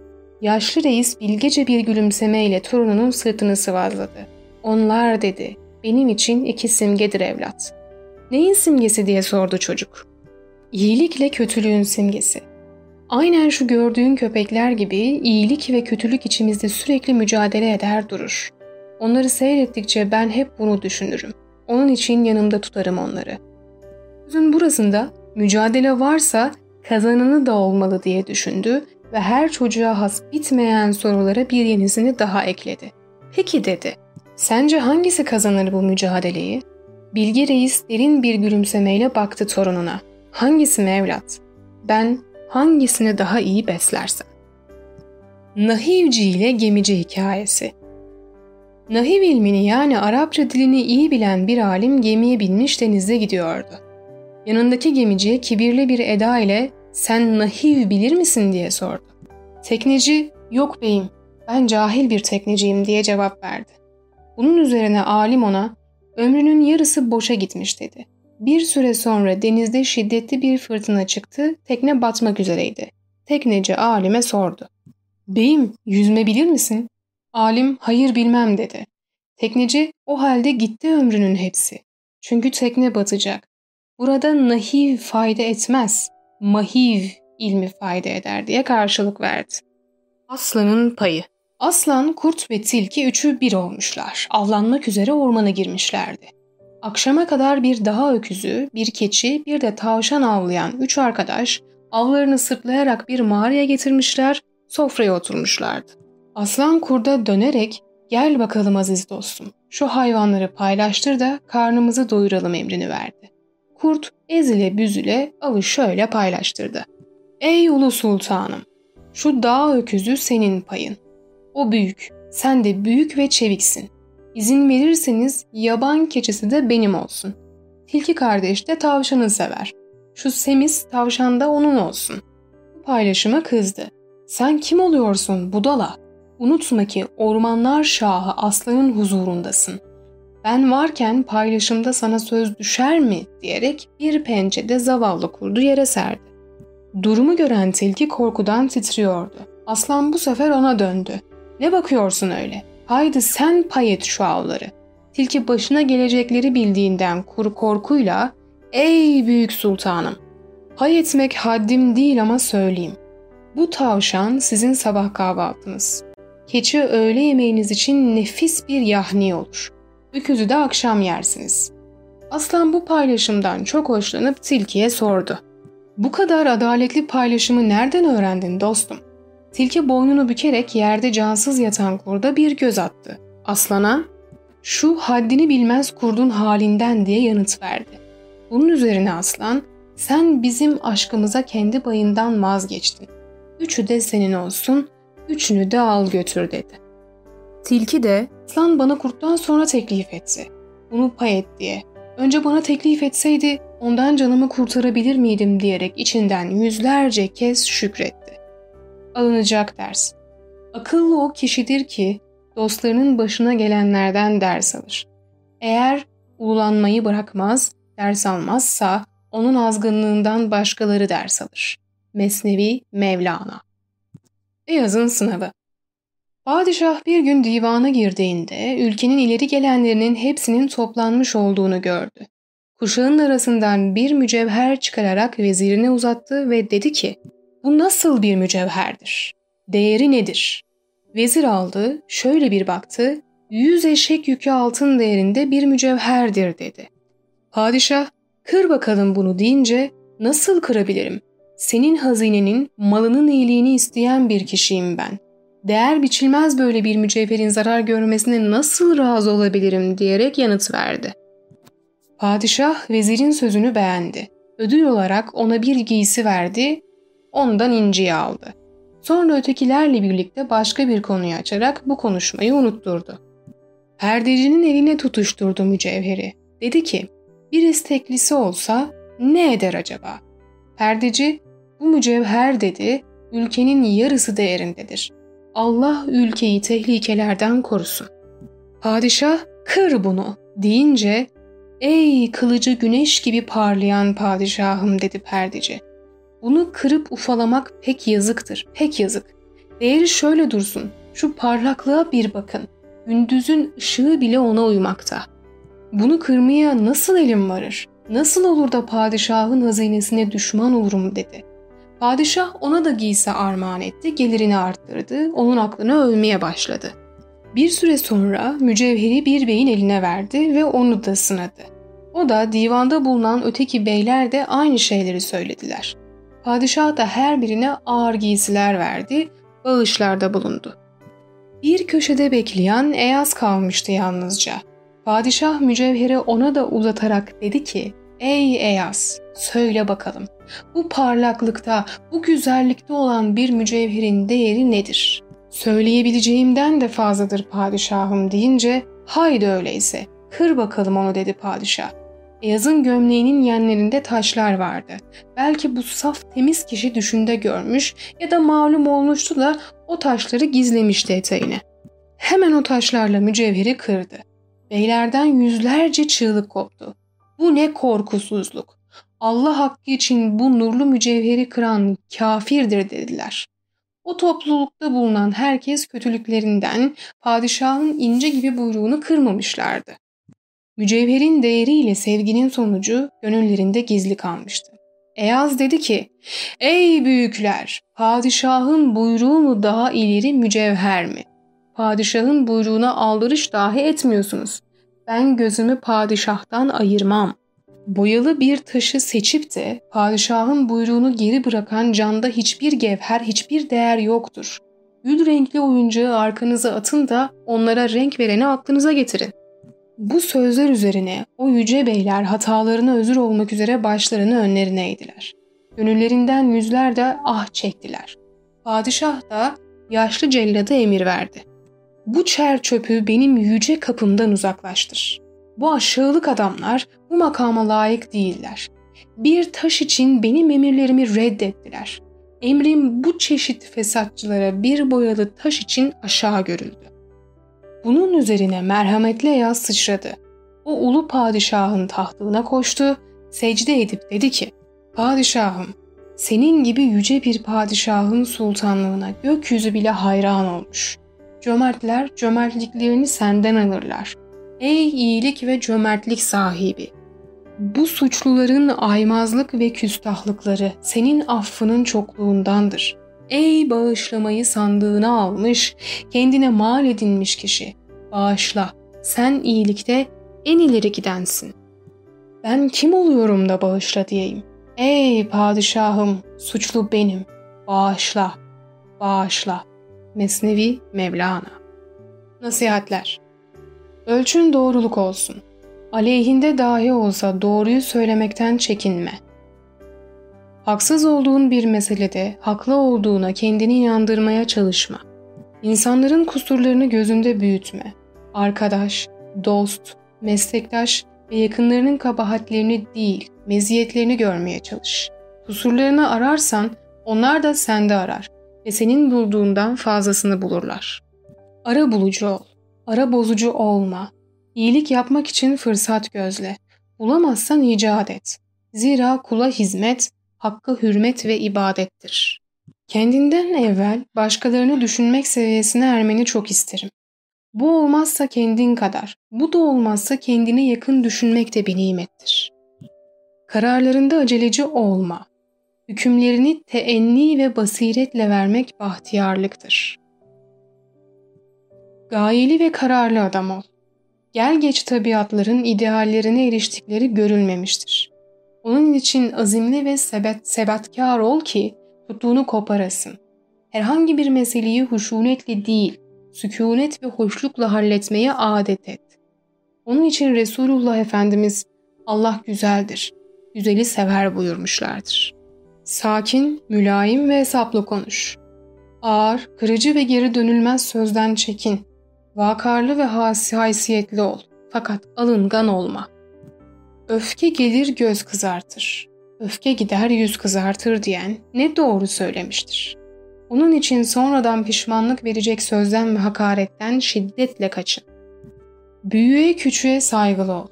Yaşlı reis bilgece bir gülümsemeyle torununun sırtını sıvazladı. Onlar dedi, benim için iki simgedir evlat. Neyin simgesi diye sordu çocuk. İyilikle kötülüğün simgesi. Aynen şu gördüğün köpekler gibi iyilik ve kötülük içimizde sürekli mücadele eder durur. Onları seyrettikçe ben hep bunu düşünürüm. Onun için yanımda tutarım onları. Sözün burasında mücadele varsa kazananı da olmalı diye düşündü ve her çocuğa has bitmeyen sorulara bir yenisini daha ekledi. Peki dedi, sence hangisi kazanır bu mücadeleyi? Bilgi Reis derin bir gülümsemeyle baktı torununa. Hangisi mi evlat? Ben hangisini daha iyi beslersem. Nahivci ile gemici hikayesi Nahiv ilmini yani Arapça dilini iyi bilen bir alim gemiye binmiş denizde gidiyordu. Yanındaki gemiciye kibirli bir eda ile sen nahiv bilir misin diye sordu. Tekneci yok beyim ben cahil bir tekneciyim diye cevap verdi. Bunun üzerine alim ona ömrünün yarısı boşa gitmiş dedi. Bir süre sonra denizde şiddetli bir fırtına çıktı, tekne batmak üzereydi. Tekneci alime sordu. Beyim, yüzme bilir misin? Alim, hayır bilmem dedi. Tekneci, o halde gitti ömrünün hepsi. Çünkü tekne batacak. Burada nahiv fayda etmez, mahiv ilmi fayda eder diye karşılık verdi. Aslanın payı Aslan, kurt ve tilki üçü bir olmuşlar. Avlanmak üzere ormana girmişlerdi. Akşama kadar bir daha öküzü, bir keçi, bir de tavşan avlayan üç arkadaş avlarını sırtlayarak bir mağaraya getirmişler, sofraya oturmuşlardı. Aslan kurda dönerek gel bakalım aziz dostum şu hayvanları paylaştır da karnımızı doyuralım emrini verdi. Kurt ezile büzüle avı şöyle paylaştırdı. Ey ulu sultanım şu dağ öküzü senin payın. O büyük, sen de büyük ve çeviksin. İzin verirseniz yaban keçisi de benim olsun. Tilki kardeş de tavşanı sever. Şu semiz tavşan da onun olsun. Bu paylaşıma kızdı. Sen kim oluyorsun budala? Unutma ki ormanlar şahı aslanın huzurundasın. Ben varken paylaşımda sana söz düşer mi diyerek bir pençede zavallı kurdu yere serdi. Durumu gören tilki korkudan titriyordu. Aslan bu sefer ona döndü. Ne bakıyorsun öyle? Haydi sen pay et şu avları. Tilki başına gelecekleri bildiğinden kuru korkuyla ''Ey büyük sultanım, pay etmek haddim değil ama söyleyeyim. Bu tavşan sizin sabah kahvaltınız. Keçi öğle yemeğiniz için nefis bir yahni olur. Öküzü de akşam yersiniz.'' Aslan bu paylaşımdan çok hoşlanıp tilkiye sordu. ''Bu kadar adaletli paylaşımı nereden öğrendin dostum?'' Tilki boynunu bükerek yerde cansız yatan kurda bir göz attı. Aslana, şu haddini bilmez kurdun halinden diye yanıt verdi. Bunun üzerine aslan, sen bizim aşkımıza kendi bayından vazgeçtin. Üçü de senin olsun, üçünü de al götür dedi. Tilki de, aslan bana kurttan sonra teklif etti. Bunu pay et diye. Önce bana teklif etseydi ondan canımı kurtarabilir miydim diyerek içinden yüzlerce kez şükretti alınacak ders. Akıllı o kişidir ki dostlarının başına gelenlerden ders alır. Eğer ululanmayı bırakmaz, ders almazsa onun azgınlığından başkaları ders alır. Mesnevi Mevlana Beyaz'ın sınavı Padişah bir gün divana girdiğinde ülkenin ileri gelenlerinin hepsinin toplanmış olduğunu gördü. Kuşağın arasından bir mücevher çıkararak vezirine uzattı ve dedi ki bu nasıl bir mücevherdir? Değeri nedir? Vezir aldı, şöyle bir baktı, yüz eşek yükü altın değerinde bir mücevherdir dedi. Padişah, kır bakalım bunu deyince, nasıl kırabilirim? Senin hazinenin, malının iyiliğini isteyen bir kişiyim ben. Değer biçilmez böyle bir mücevherin zarar görmesine nasıl razı olabilirim diyerek yanıt verdi. Padişah vezirin sözünü beğendi. Ödül olarak ona bir giysi verdi, ondan inciyi aldı. Sonra ötekilerle birlikte başka bir konuyu açarak bu konuşmayı unutturdu. Perdecinin eline tutuşturdu mücevheri. Dedi ki, bir isteklisi olsa ne eder acaba? Perdeci, bu mücevher dedi, ülkenin yarısı değerindedir. Allah ülkeyi tehlikelerden korusun. Padişah, kır bunu deyince, ey kılıcı güneş gibi parlayan padişahım dedi perdeci. Bunu kırıp ufalamak pek yazıktır, pek yazık. Değeri şöyle dursun, şu parlaklığa bir bakın. Gündüzün ışığı bile ona uymakta. Bunu kırmaya nasıl elim varır? Nasıl olur da padişahın hazinesine düşman olurum dedi. Padişah ona da giysi armağan etti, gelirini arttırdı, onun aklını övmeye başladı. Bir süre sonra mücevheri bir beyin eline verdi ve onu da sınadı. O da divanda bulunan öteki beyler de aynı şeyleri söylediler. Padişah da her birine ağır giysiler verdi, bağışlarda bulundu. Bir köşede bekleyen Eyaz kalmıştı yalnızca. Padişah mücevheri ona da uzatarak dedi ki, ''Ey Eyaz, söyle bakalım, bu parlaklıkta, bu güzellikte olan bir mücevherin değeri nedir?'' ''Söyleyebileceğimden de fazladır padişahım.'' deyince, ''Haydi öyleyse, kır bakalım onu.'' dedi padişah. Eyaz'ın gömleğinin yanlarında taşlar vardı. Belki bu saf temiz kişi düşünde görmüş ya da malum olmuştu da o taşları gizlemişti eteğine. Hemen o taşlarla mücevheri kırdı. Beylerden yüzlerce çığlık koptu. Bu ne korkusuzluk. Allah hakkı için bu nurlu mücevheri kıran kafirdir dediler. O toplulukta bulunan herkes kötülüklerinden padişahın ince gibi buyruğunu kırmamışlardı. Mücevherin değeriyle sevginin sonucu gönüllerinde gizli kalmıştı. Eyaz dedi ki, ''Ey büyükler, padişahın buyruğu mu daha ileri mücevher mi? Padişahın buyruğuna aldırış dahi etmiyorsunuz. Ben gözümü padişahtan ayırmam. Boyalı bir taşı seçip de padişahın buyruğunu geri bırakan canda hiçbir gevher, hiçbir değer yoktur. Gül renkli oyuncağı arkanıza atın da onlara renk vereni aklınıza getirin. Bu sözler üzerine o yüce beyler hatalarına özür olmak üzere başlarını önlerine eğdiler. Gönüllerinden yüzler de ah çektiler. Padişah da yaşlı cellada emir verdi. Bu çer çöpü benim yüce kapımdan uzaklaştır. Bu aşağılık adamlar bu makama layık değiller. Bir taş için benim emirlerimi reddettiler. Emrim bu çeşit fesatçılara bir boyalı taş için aşağı görüldü. Bunun üzerine merhametli Eyaz sıçradı. O ulu padişahın tahtına koştu, secde edip dedi ki, Padişahım, senin gibi yüce bir padişahın sultanlığına gökyüzü bile hayran olmuş. Cömertler cömertliklerini senden alırlar. Ey iyilik ve cömertlik sahibi! Bu suçluların aymazlık ve küstahlıkları senin affının çokluğundandır. Ey bağışlamayı sandığına almış, kendine mal edinmiş kişi, bağışla, sen iyilikte en ileri gidensin. Ben kim oluyorum da bağışla diyeyim. Ey padişahım, suçlu benim, bağışla, bağışla. Mesnevi Mevlana Nasihatler Ölçün doğruluk olsun. Aleyhinde dahi olsa doğruyu söylemekten çekinme. Haksız olduğun bir meselede haklı olduğuna kendini inandırmaya çalışma. İnsanların kusurlarını gözünde büyütme. Arkadaş, dost, meslektaş ve yakınlarının kabahatlerini değil, meziyetlerini görmeye çalış. Kusurlarını ararsan onlar da sende arar ve senin bulduğundan fazlasını bulurlar. Ara bulucu ol, ara bozucu olma. İyilik yapmak için fırsat gözle. Bulamazsan icat et. Zira kula hizmet, hakkı hürmet ve ibadettir. Kendinden evvel başkalarını düşünmek seviyesine ermeni çok isterim. Bu olmazsa kendin kadar, bu da olmazsa kendine yakın düşünmek de bir nimettir. Kararlarında aceleci olma. Hükümlerini teenni ve basiretle vermek bahtiyarlıktır. Gayeli ve kararlı adam ol. Gel geç tabiatların ideallerine eriştikleri görülmemiştir. Onun için azimli ve sebet, sebatkar ol ki tuttuğunu koparasın. Herhangi bir meseleyi huşunetle değil, sükunet ve hoşlukla halletmeye adet et. Onun için Resulullah Efendimiz Allah güzeldir, güzeli sever buyurmuşlardır. Sakin, mülayim ve hesaplı konuş. Ağır, kırıcı ve geri dönülmez sözden çekin. Vakarlı ve haysiyetli ol. Fakat alıngan olma. Öfke gelir göz kızartır. Öfke gider yüz kızartır diyen ne doğru söylemiştir. Onun için sonradan pişmanlık verecek sözden ve hakaretten şiddetle kaçın. Büyüğe küçüğe saygılı ol.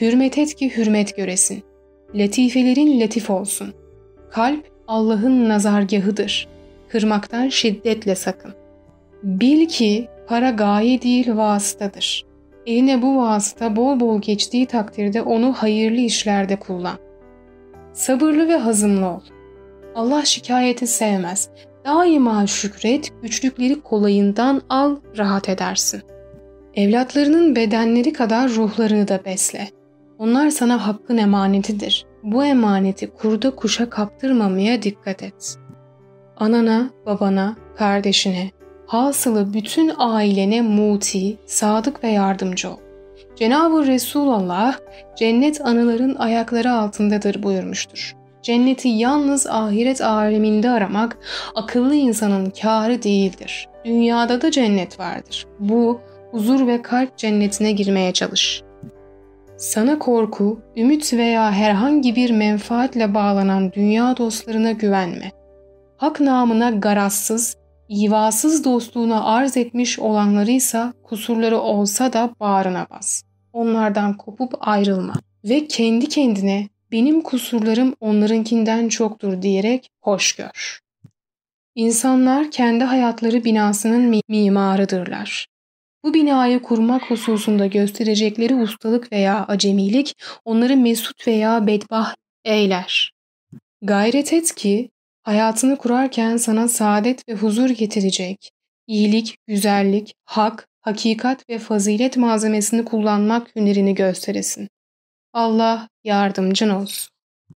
Hürmet et ki hürmet göresin. Latifelerin latif olsun. Kalp Allah'ın nazargahıdır. Kırmaktan şiddetle sakın. Bil ki para gaye değil vasıtadır. Eline bu vasıta bol bol geçtiği takdirde onu hayırlı işlerde kullan. Sabırlı ve hazımlı ol. Allah şikayeti sevmez. Daima şükret, güçlükleri kolayından al, rahat edersin. Evlatlarının bedenleri kadar ruhlarını da besle. Onlar sana hakkın emanetidir. Bu emaneti kurda kuşa kaptırmamaya dikkat et. Anana, babana, kardeşine, hasılı bütün ailene muti, sadık ve yardımcı ol. Cenab-ı Resulullah cennet anıların ayakları altındadır buyurmuştur. Cenneti yalnız ahiret aleminde aramak akıllı insanın kârı değildir. Dünyada da cennet vardır. Bu huzur ve kalp cennetine girmeye çalış. Sana korku, ümit veya herhangi bir menfaatle bağlanan dünya dostlarına güvenme. Hak namına garazsız, ivasız dostluğuna arz etmiş olanlarıysa kusurları olsa da bağrına bas. Onlardan kopup ayrılma ve kendi kendine benim kusurlarım onlarınkinden çoktur diyerek hoş gör. İnsanlar kendi hayatları binasının mimarıdırlar. Bu binayı kurmak hususunda gösterecekleri ustalık veya acemilik onları mesut veya bedbah eyler. Gayret et ki hayatını kurarken sana saadet ve huzur getirecek, iyilik, güzellik, hak, hakikat ve fazilet malzemesini kullanmak hünerini gösteresin. Allah yardımcın olsun.